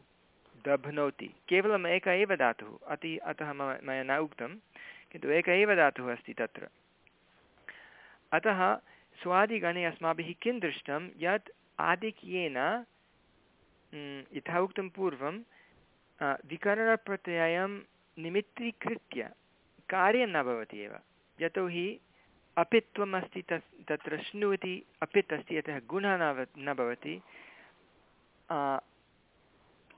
दभ्नोति। केवलम् एक एव धातुः। अति अतः मम मया न उक्तं, किन्तु एक एव धातुः अस्ति तत्र। अतः स्वादिगणे अस्माभिः किं दृष्टं? यत् आधिक्येन यथा उक्तं पूर्वं विकरणप्रत्ययं निमित्तीकृत्य कार्यं न भवति एव। यतोहि अपित्वम् अस्ति तस्, तत्र श्नु इति अपित् अस्ति, यतः गुणः न न भवति।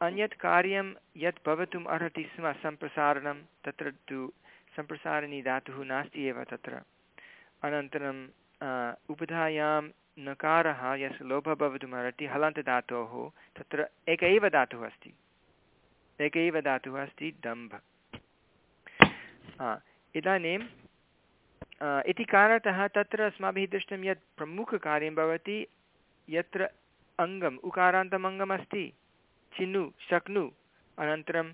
अन्यत् कार्यं यत् भवितुम् अर्हति स्म सम्प्रसारणं, तत्र तु सम्प्रसारिणी धातुः नास्ति एव तत्र। अनन्तरं उपधायां नकारः यस्य लोभः भवितुमर्हति हलन्तधातोः, तत्र एक एव धातुः अस्ति। एक एव धातुः अस्ति दम्भ। इदानीं इति कारणतः तत्र अस्माभिः दृष्टं यत् प्रमुखकार्यं भवति, यत्र अङ्गम् उकारान्तम् अङ्गमस्ति चिनु, शक्नु। अनन्तरं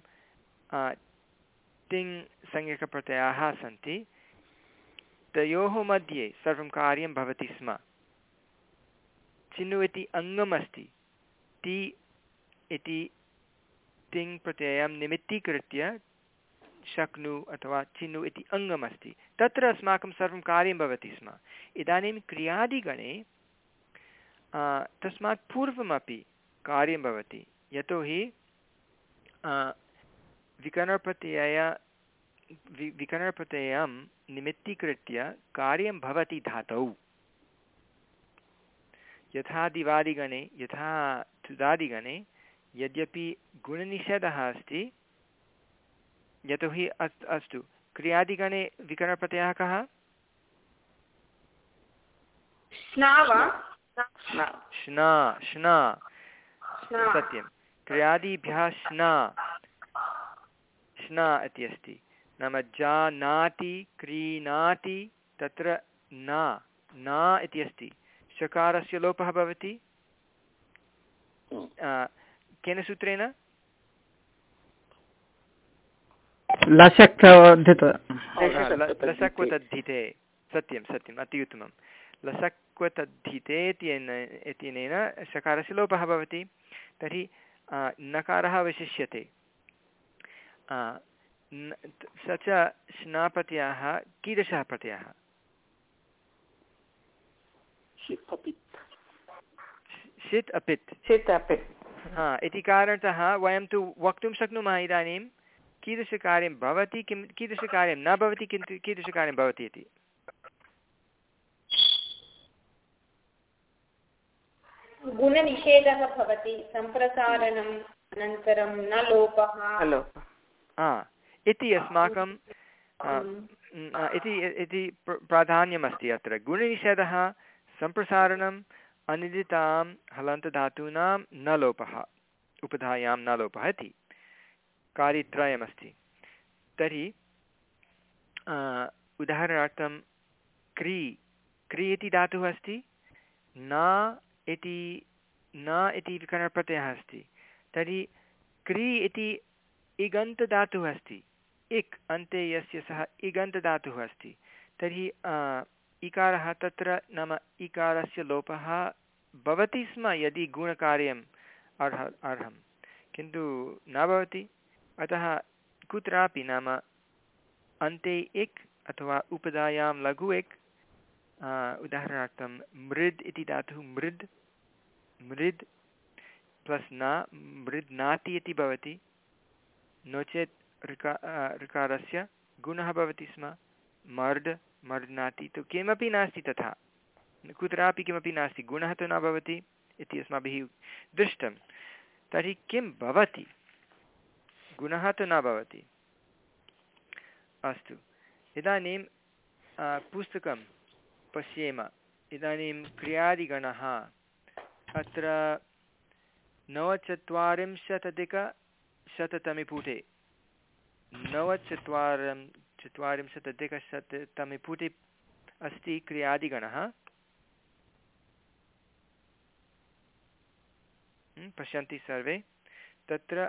तिङ् सन्ति। तयोः मध्ये सर्वं कार्यं भवति स्म। चिनु इति अङ्गम् अस्ति ति इति तिङ् निमित्तीकृत्य शक्नु अथवा चिनु इति अङ्गमस्ति। तत्र अस्माकं सर्वं कार्यं भवति स्म। इदानीं क्रियादिगणे तस्मात् पूर्वमपि कार्यं भवति। यतोहि विकरणप्रत्यय वि विकरणप्रत्ययं निमित्तीकृत्य कार्यं भवति धातौ। यथा दिवादिगणे यथा तुदादिगणे यद्यपि गुणनिषेधः अस्ति यतोहि अस् अस्तु। क्रियादिगणे विकरणप्रत्ययः कः? सत्यं क्रियादिभ्यः श्ना श्ना इति अस्ति। नाम जानाति क्रीणाति तत्र न। न इति अस्ति। शकारस्य लोपः भवति। केन सूत्रेण? लसक्वतद्धिते सत्यं सत्यम् अति उत्तमं लसक्वतद्धिते इत्यनेन इत्यनेन शकारस्य लोपः भवति। तर्हि नकारः अवशिष्यते। स च श्नाप्रत्ययः कीदृशः प्रत्ययः? षित् अपित्
चेत् अपि
हा इति कारणतः वयं तु वक्तुं शक्नुमः इदानीं कीदृशकार्यं भवति किं कीदृशकार्यं न भवति किन्तु कीदृशकार्यं भवति इति।
गुणनिषेधः भवति सम्प्रसारणम् अनन्तरं न लोपः।
इति अस्माकं इति इति प्राधान्यमस्ति अत्र। गुणनिषेधः सम्प्रसारणम् अनिदितां हलन्तधातूनां न लोपः। उपधायां न लोपः इति। कार्यत्रयमस्ति तर्हि उदाहरणार्थं क्री क्री इति धातुः अस्ति। न इति न इति विकरणप्रत्ययः अस्ति। तर्हि क्री इति इगन्तधातुः अस्ति। इक् अन्ते यस्य सः इगन्तधातुः अस्ति। तर्हि इकारः तत्र नाम इकारस्य लोपः भवति स्म यदि गुणकार्यम् अर्ह अर्हं किन्तु न भवति। अतः कुत्रापि नाम अन्ते इक् अथवा उपधायां लघु इक् उदाहरणार्थं मृद् इति धातुः मृद् मृद् प्लस् न मृद् नाति इति भवति, नो चेत् ऋका ऋकारस्य गुणः भवति स्म मर्ड् मर्ड् नाति, तु किमपि नास्ति तथा, कुत्रापि किमपि नास्ति, गुणः तु न भवति इति अस्माभिः दृष्टं। तर्हि किं भवति? गुणः तु न भवति। अस्तु। इदानीं पुस्तकं पश्येम। इदानीं क्रियादिगणः। अत्र नवचत्वारिंशदधिकशततमे पुटे नवचत्वारं चत्वारिंशदधिकशततमे पुटे अस्ति क्रियादिगणः। पश्यन्ति सर्वे। तत्र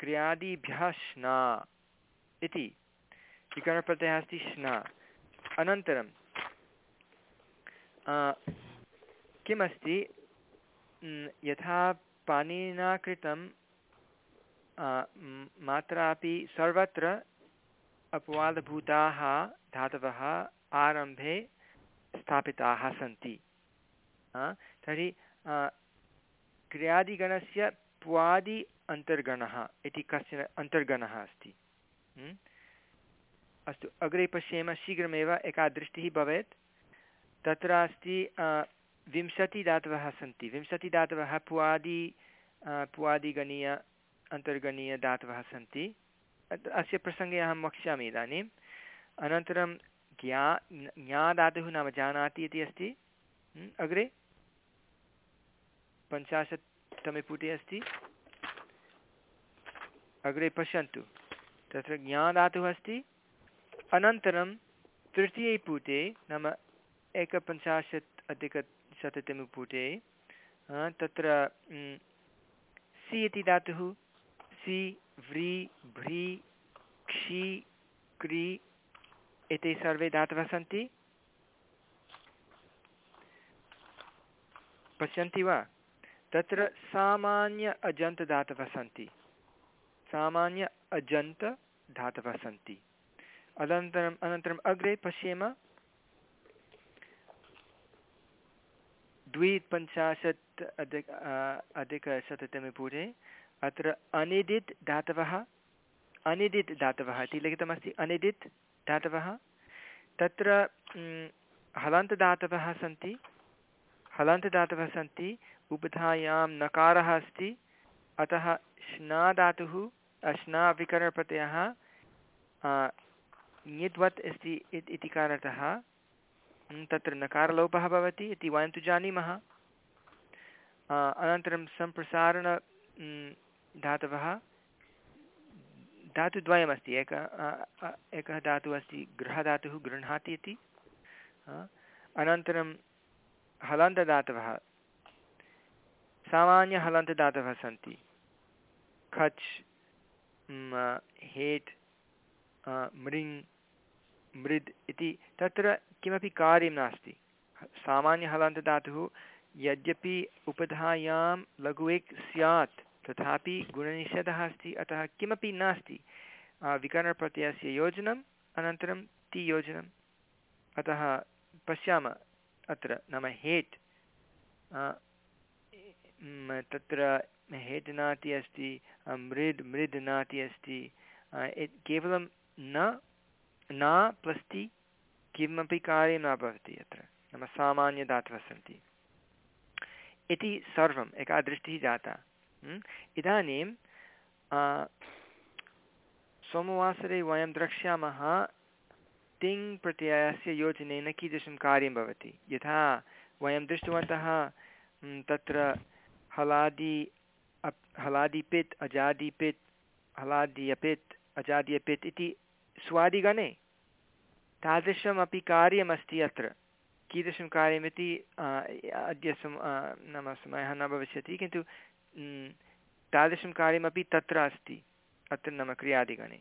क्रियादिभ्यः श्ना इति। विकरणप्रत्ययः अस्ति श्ना। अनन्तरं किमस्ति? यथा पाणिना कृतं मात्रापि सर्वत्र अपवादभूताः धातवः आरम्भे स्थापिताः सन्ति। तर्हि क्रियादिगणस्य प्वादि अन्तर्गणः इति कश्चन अन्तर्गणः अस्ति। अस्तु, अग्रे पश्येम, शीघ्रमेव एका दृष्टिः भवेत्। तत्र अस्ति विंशतिदातवः सन्ति। विंशतिदातवः पुवादि पुवादिगणीय अन्तर्गणीयदातवः सन्ति। अस्य प्रसङ्गे अहं वक्ष्यामि इदानीम् अनन्तरं ज्ञा, ज्ञादातुः नाम जानाति इति अस्ति। अग्रे? पञ्चाशत्तमे पुटे अस्ति। अग्रे पश्यन्तु। तत्र ज्ञादातुः अस्ति। अनन्तरं तृतीये पुटे नाम एकपञ्चाशत् अधिकशततमे पुटे आ, तत्र सि इति धातुः सि व्री भ्री क्षि क्रि एते सर्वे धातवः सन्ति। पश्यन्ति वा? तत्र सामान्य अजन्तदातवः सन्ति। सामान्य अजन्तधातवः सन्ति। अनन्तरम् अनन्तरम् अग्रे पश्येम। द्विपञ्चाशत् अधिक अधिकशततमे पूरे अत्र अनिदित् धातवः अनिदित् धातवः इति लिखितमस्ति अनिदित् धातवः तत्र हलन्तदातवः सन्ति हलन्तदातवः सन्ति उपधायां नकारः अस्ति अतः श्नाधातुः अश्ना विकरणप्रत्ययः आ, अस्ति इति कारणतः तत्र नकारलोपः भवति इति वयं तु जानीमः। अनन्तरं सम्प्रसारण धातवः। धातुद्वयमस्ति एक एकः धातुः अस्ति गृहधातुः, गृह्णाति इति। अनन्तरं हलन्तदातवः। सामान्यहलन्तदातवः सन्ति। खच् हेट् मृङ् मृद् इति तत्र किमपि कार्यं नास्ति। सामान्यहलन्तदातुः यद्यपि उपधायां लघु एक् स्यात्, तथापि गुणनिषेधः अस्ति, अतः किमपि नास्ति। विकरणप्रत्ययस्य योजनम्, अनन्तरं ति योजनम्। अतः पश्यामः अत्र, नाम हेट् तत्र हेट् नाति अस्ति मृद् मृद् नाति अस्ति। केवलं न न प्लस् ति किमपि कार्यं न भवति अत्र। नाम सामान्यधातवः सन्ति इति सर्वम् एका दृष्टिः जाता। म्? इदानीं सोमवासरे वयं द्रक्ष्यामः तिङ् प्रत्ययस्य योजनेन कीदृशं कार्यं भवति। यथा वयं दृष्टवन्तः तत्र हलादि अप् हलादिपित् अजादिपित् अजादि अपित् इति स्वादिगणे। तादृशमपि कार्यमस्ति अत्र। कीदृशं कार्यमिति अद्य सम नाम समयः न भविष्यति, किन्तु तादृशं कार्यमपि तत्र अस्ति, अत्र नाम क्रियादिगणे।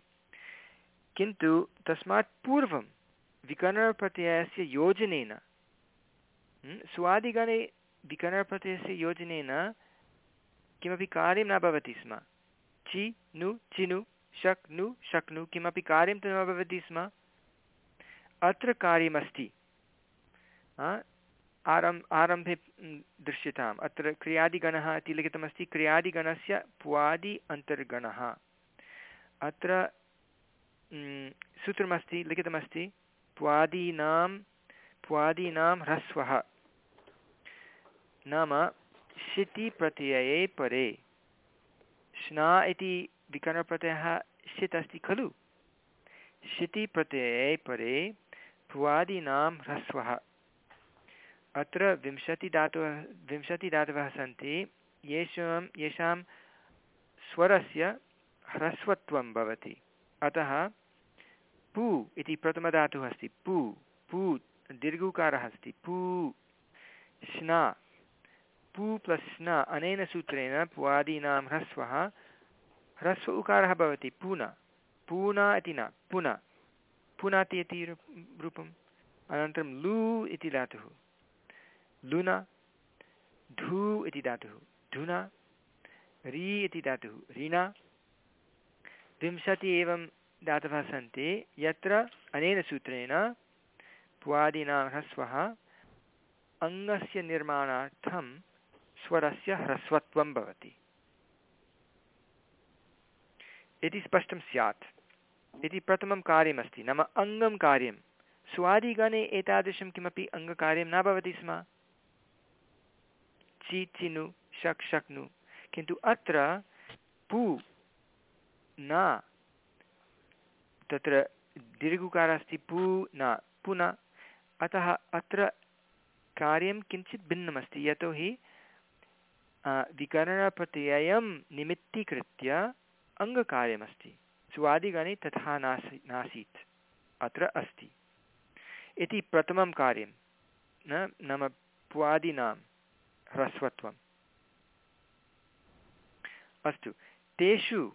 किन्तु, तस्मात् पूर्वं विकरणप्रत्ययस्य योजनेन स्वादिगणे विकरणप्रत्ययस्य योजनेन किमपि कार्यं न भवति स्म। चि, नु चिनु शक् नु शक्नु, किमपि कार्यं तु न भवति स्म। अत्र कार्यमस्ति। आरम्, आरम्भे दृश्यताम्। अत्र क्रियादिगणः इति लिखितमस्ति, क्रियादिगणस्य पुवादि अन्तर्गणः। अत्र सूत्रमस्ति, लिखितमस्ति, पुवादीनां पुवादीनां ह्रस्वः। नाम शिति प्रत्यये परे। श्ना इति विकरणप्रत्ययः षित् अस्ति खलु? शिति प्रत्यये परे भुवादीनां ह्रस्वः। अत्र विंशतिधातवः विंशतिधातवः सन्ति। येषां येषां स्वरस्य ह्रस्वत्वं भवति। अतः पू इति प्रथमधातुः अस्ति। पू पू दीर्घुकारः अस्ति। पू श्ना पू प्लस् श्न अनेन सूत्रेण पुवादीनां ह्रस्वः ह्रस्व उकारः भवति, पून। पूना इति न, पुन। पुनाति इति रूप- रूपम्, अनन्तरं लू इति धातुः। लुना, धू इति धातुः। धुना, री इति धातुः। रीना विंशति एवं धातवः सन्ति। यत्र अनेन सूत्रेण पुवादीनां ह्रस्वः अङ्गस्य निर्माणार्थं स्वरस्य ह्रस्वत्वं भवति। इति स्पष्टं स्यात् इति प्रथमं कार्यमस्ति, नाम अङ्गं कार्यं, स्वादिगणे एतादृशं किमपि अङ्गकार्यं न भवति स्म। चि चिनु शक् शक्नु किन्तु अत्र पु, न, तत्र दीर्घुकारः अस्ति, पू, न, पुनः, अतः अत्र कार्यं किञ्चित् भिन्नमस्ति, यतोहि विकरणप्रत्ययं निमित्तीकृत्य अङ्गकार्यमस्ति स्वादिगणे तथा नासी, नासीत्। अत्र अस्ति। इति प्रथमं कार्यं। न, नाम पुवादीनां ह्रस्वत्वम् अस्तु। तेषु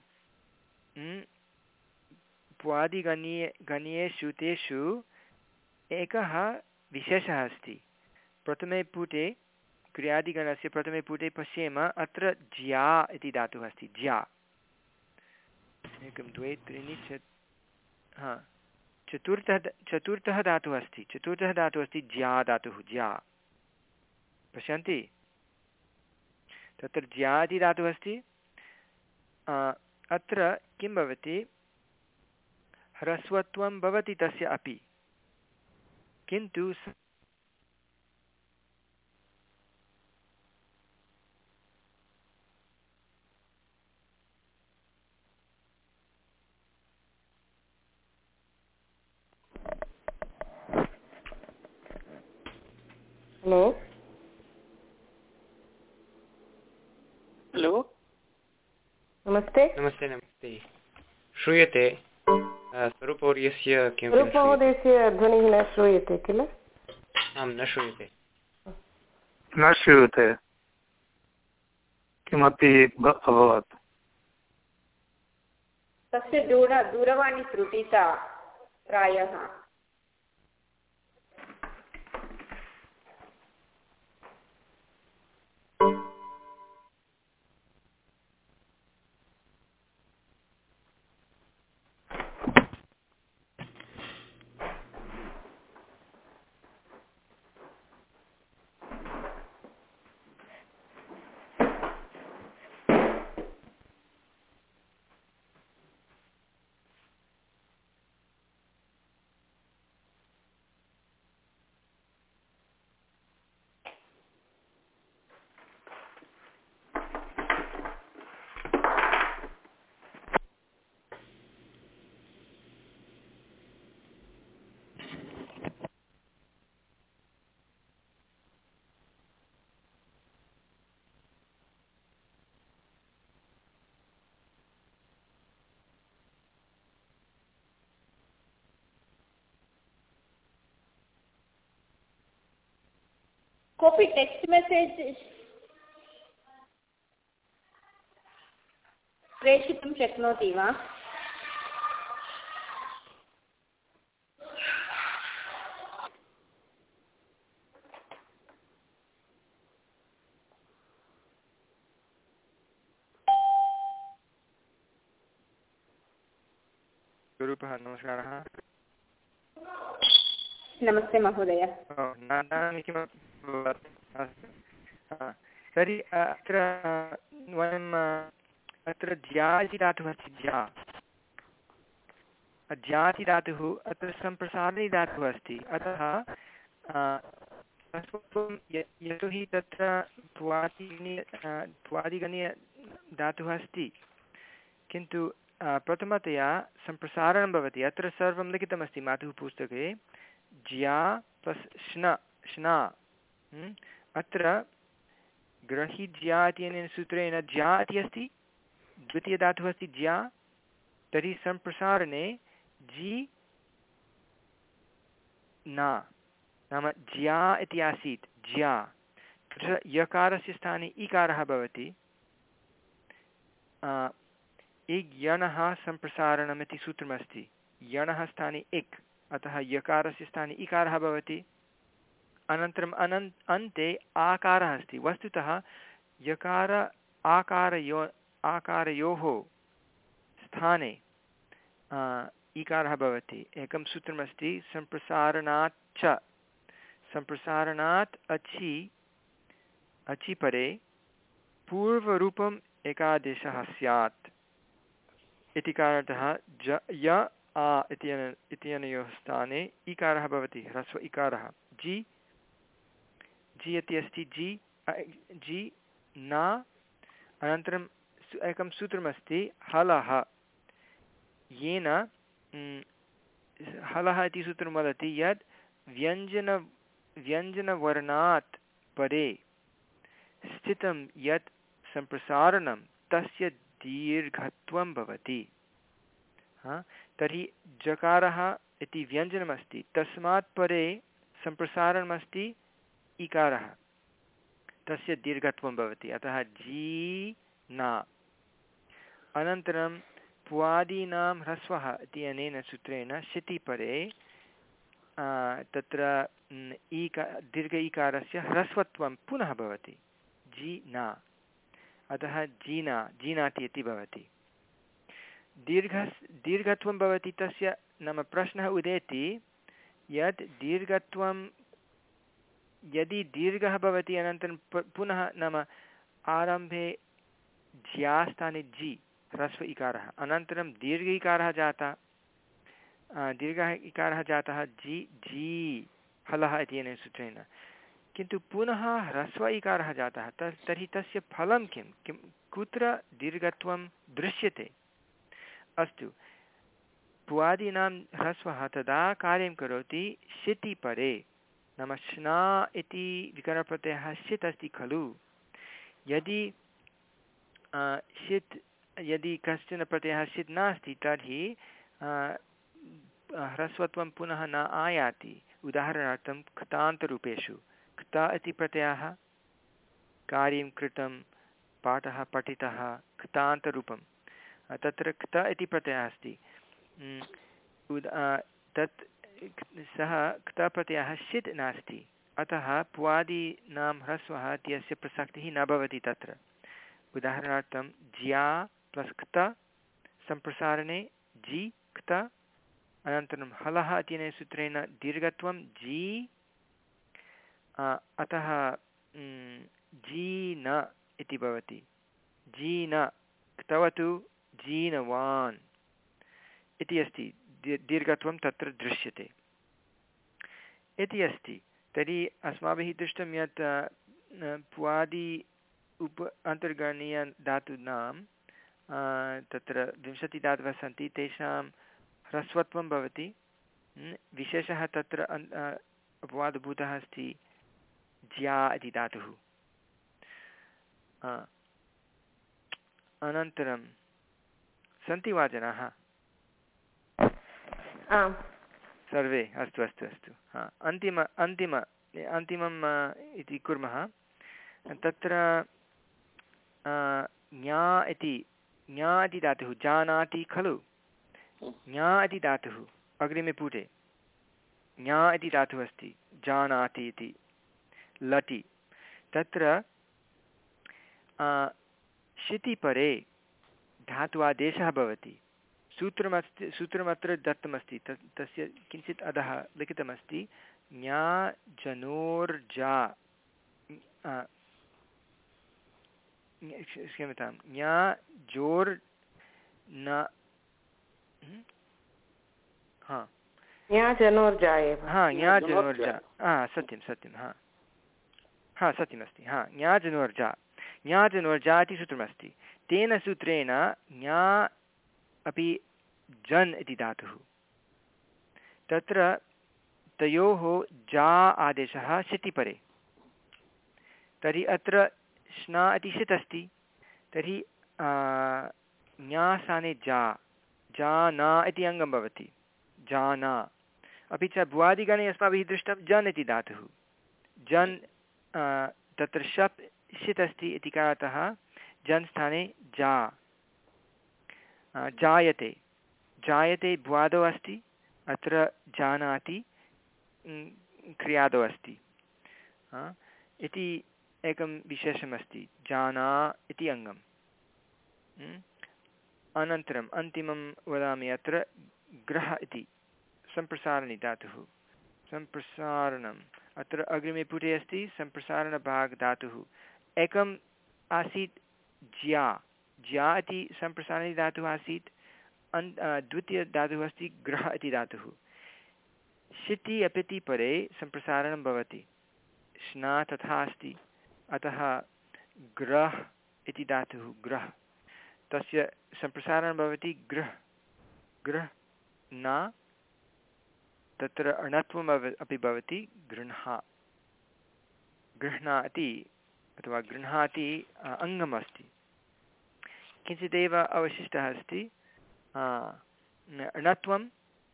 पुवादिगणीय, गणीयेषु तेषु एकः विशेषः अस्ति। प्रथमे पुटे क्रियादिगणस्य प्रथमे पुटे पश्येम अत्र ज्या इति धातुः अस्ति। ज्या। एकं द्वे त्रीणि च हा। चतुर्थः चतुर्थः धातुः अस्ति। चतुर्थः धातुः अस्ति ज्या धातुः, ज्या। पश्यन्ति? तत्र ज्या इति धातुः अस्ति। अत्र किं भवति? ह्रस्वत्वं भवति तस्य अपि। किन्तु
हलो
हलो
नमस्ते।
नमस्ते नमस्ते। श्रूयते स्वरूपवर्यस्य
स्वरूपमहोदयस्य ध्वनिः न श्रूयते किल?
आं न श्रूयते।
न श्रूयते। किमपि अभवत्।
तस्य दूर दूरवाणी त्रुटिता प्रायः। कोऽपि टेक्स्ट् मेसेज्। प्रेषितुं शक्नोति वा।
नमस्कारः।
नमस्ते महोदय।
तर्हि अत्र वयम् अत्र ज्या इति धातुः अस्ति ज्या। ज्या इति धातुः अत्र सम्प्रसारणी धातुः अस्ति। अतः यतोहि तत्र भ्वादिगणीय अ, भ्वादिगणीयधातुः अस्ति। किन्तु प्रथमतया सम्प्रसारणं भवति। अत्र सर्वं लिखितमस्ति मातुः पुस्तके। ज्या प्लस् श्न श्ना? अत्र ग्रहिज्या इत्यनेन सूत्रेण ज्या इति अस्ति, द्वितीयधातुः अस्ति ज्या, तर्हि सम्प्रसारणे जि न, नाम ज्या इति आसीत्, ज्या। तत्र यकारस्य स्थाने इकारः भवति। इग् यणः सम्प्रसारणमिति सूत्रमस्ति। यणः स्थाने इक् अतः यकारस्य स्थाने इकारः भवति। अनन्तरम् अनन्, अन्ते आकारः अस्ति। वस्तुतः यकार, आकारयो, आकारयोः स्थाने इकारः भवति। एकं सूत्रमस्ति सम्प्रसारणात् च सम्प्रसारणात् अचि अचि परे पूर्वरूपम् एकादेशः स्यात्। इति कारणतः ज, य आ इत्यन इत्यनयोः स्थाने इकारः भवति, ह्रस्व इकारः। जि जि इति अस्ति, जि जि, न, अनन्तरं एकं सूत्रमस्ति, हलः। येन हलः इति सूत्रं वदति यत् व्यञ्जन, व्यञ्जनवर्णात् परे स्थितं यत् सम्प्रसारणं, तस्य दीर्घत्वं भवति। तर्हि जकारः इति व्यञ्जनमस्ति तस्मात् परे सम्प्रसारणमस्ति इकारः। तस्य दीर्घत्वं भवति अतः जी न। अनन्तरं पुवादीनां ह्रस्वः इति अनेन सूत्रेण शिति परे आ, तत्र ईक दीर्घ इकारस्य ह्रस्वत्वं पुनः भवति जी न। अतः जीना जीनाति इति भवति। दीर्घ, दीर्घत्वं भवति तस्य नाम प्रश्नः उदेति, यत् दीर्घत्वं, यदि दीर्घः भवति अनन्तरं पुनः नाम आरम्भे ज्यास्थाने जि, ह्रस्व इकारः। अनन्तरं दीर्घ इकारः जातः दीर्घः इकारः जातः जि, जी, फलः इत्यनेन सूत्रेण। किन्तु पुनः ह्रस्व इकारः जातः तर्हि तस्य फलं किं? किं? कुत्र दीर्घत्वं दृश्यते? अस्तु। पुवादीनां ह्रस्वः तदा कार्यं करोति, शिति परे। नाम श्ना इति विकरणप्रत्ययः षित् अस्ति खलु। यदि षित् यदि कश्चन प्रत्ययः षित् नास्ति, तर्हि ह्रस्वत्वं पुनः न आयाति। उदाहरणार्थं कृतान्तरूपेषु। कृता इति प्रत्ययः, कार्यं कृतं, पाठः पठितः कृतान्तरूपं तत्र कृत इति प्रत्ययः अस्ति। तत् सः कृतप्रत्ययः षित् नास्ति। अतः पुवादीनां ह्रस्वः इत्यस्य प्रसक्तिः न भवति तत्र। उदाहरणार्थं ज्या प्लस् क्त सम्प्रसारणे, जि क्त अनन्तरं हलः इत्यनेन सूत्रेण दीर्घत्वं जी अतः जीन इति भवति। जीन क्तवतु जीनवान् इति अस्ति दीर्घत्वं तत्र दृश्यते। इति अस्ति, तर्हि अस्माभिः दृष्टं यत् पुवादि उप अन्तर्गणीयधातूनां तत्र विंशतिधातवः सन्ति, तेषां ह्रस्वत्वं भवति। विशेषः तत्र अपवादभूतः अस्ति, ज्या इति धातुः। अनन्तरं सन्ति वा जनाः सर्वे अस्तु अस्तु अस्तु। हा अन्तिम अन्तिम अन्तिमम् इति कुर्मः। तत्र ज्ञा इति ज्ञा इति धातुः जानाति खलु? ज्ञा इति धातुः अग्रिमे पुटे ज्ञा इति धातुः अस्ति जानाति इति लटि तत्र शितिपरे धात्वादेशः भवति। सूत्रमस्ति सूत्रमत्र दत्तमस्ति। तत् तस्य किञ्चित् अधः लिखितमस्ति। ज्ञा जनोर्जा। क्षम्यतां ज्ञा जोर् न हा?
ज्ञा जनोर्जाये
हा ज्ञा जनोर्जा। हा सत्यं सत्यं हा। हा सत्यमस्ति। हा ज्ञा जनोर्जा। ज्ञा जनोर्जा इति सूत्रमस्ति। तेन सूत्रेण ज्ञा अपि जन् इति धातुः। तत्र तयोः जा आदेशः शितिपरे तर्हि अत्र श्ना इति षित् अस्ति तर्हि ज्ञासाने जा। जाना इति अङ्गं भवति। जाना अपि च भुवादिगणे अस्माभिः दृष्टं जन् इति धातुः। जन् तत्र शप् षित् अस्ति इति कारणतः जन् स्थाने जा जायते। जायते भ्वादौ अस्ति, अत्र जानाति क्रियादौ अस्ति। इति एकं विशेषमस्ति, जाना इति अङ्गम्। अनन्तरम्, अन्तिमं वदामि अत्र, ग्रह इति सम्प्रसारणी धातुः सम्प्रसारणम्, अत्र अग्रिमे पुटे अस्ति सम्प्रसारणभाग् धातुः एकम् आसीत् ज्या ज्या इति सम्प्रसारणी धातुः आसीत्, अन् द्वितीयधातुः अस्ति ग्रह इति धातुः। शिति अपिति परे सम्प्रसारणं भवति। स्ना तथा अस्ति। अतः ग्रह इति धातुः, ग्रह। तस्य सम्प्रसारणं भवति गृह गृह न, तत्र अणत्वम् अपि भवति गृह्णा। गृह्णाति अथवा गृह्णाति अङ्गमस्ति। किञ्चिदेव अवशिष्टः अस्ति णत्वं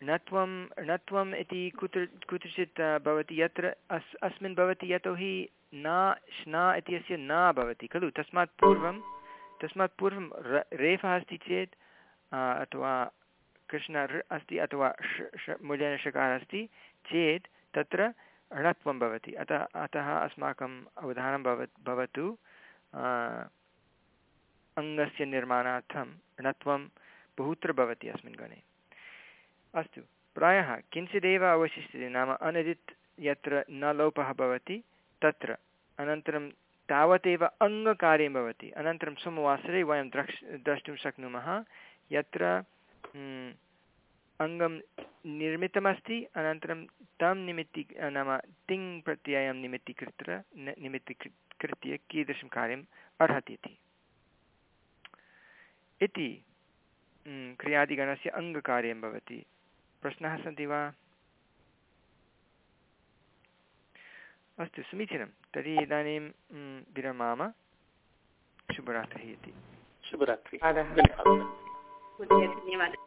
णत्वं, णत्वम् इति कुत्र, कुत्रचित् भवति यत्र, अस्, अस्मिन् भवति यतोहि न, श्ना इत्यस्य न भवति, खलु? तस्मात् पूर्वं तस्मात् पूर्वं रेफः अस्ति चेत् अथवा कृष्ण अस्ति अथवा ष मूल्येन षकारः अस्ति चेत् तत्र णत्वं भवति। अतः अतः अस्माकम् अवधानं भव भवतु अङ्गस्य निर्माणार्थं णत्वं बहुत्र भवति अस्मिन् गणे। अस्तु, प्रायः किञ्चिदेव अवशिष्यते नाम अनजित् यत्र न लोपः भवति, तत्र। अनन्तरं तावदेव अङ्गकार्यं भवति। अनन्तरं सोमवासरे वयं द्रक्ष्, द्रष्टुं शक्नुमः यत्र अङ्गं निर्मितमस्ति अनन्तरं तं निमित्ति नाम तिङ् प्रत्ययं निमित्तीकृत्य निमित्तीकृत्य कीदृशं कार्यम् अर्हति इति इति क्रियादिगणस्य अङ्गकार्यं भवति। प्रश्नाः सन्ति वा? अस्तु समीचीनं। तर्हि इदानीं विरमाम। शुभरात्रिः इति।
शुभरात्रि।
धन्यवादः।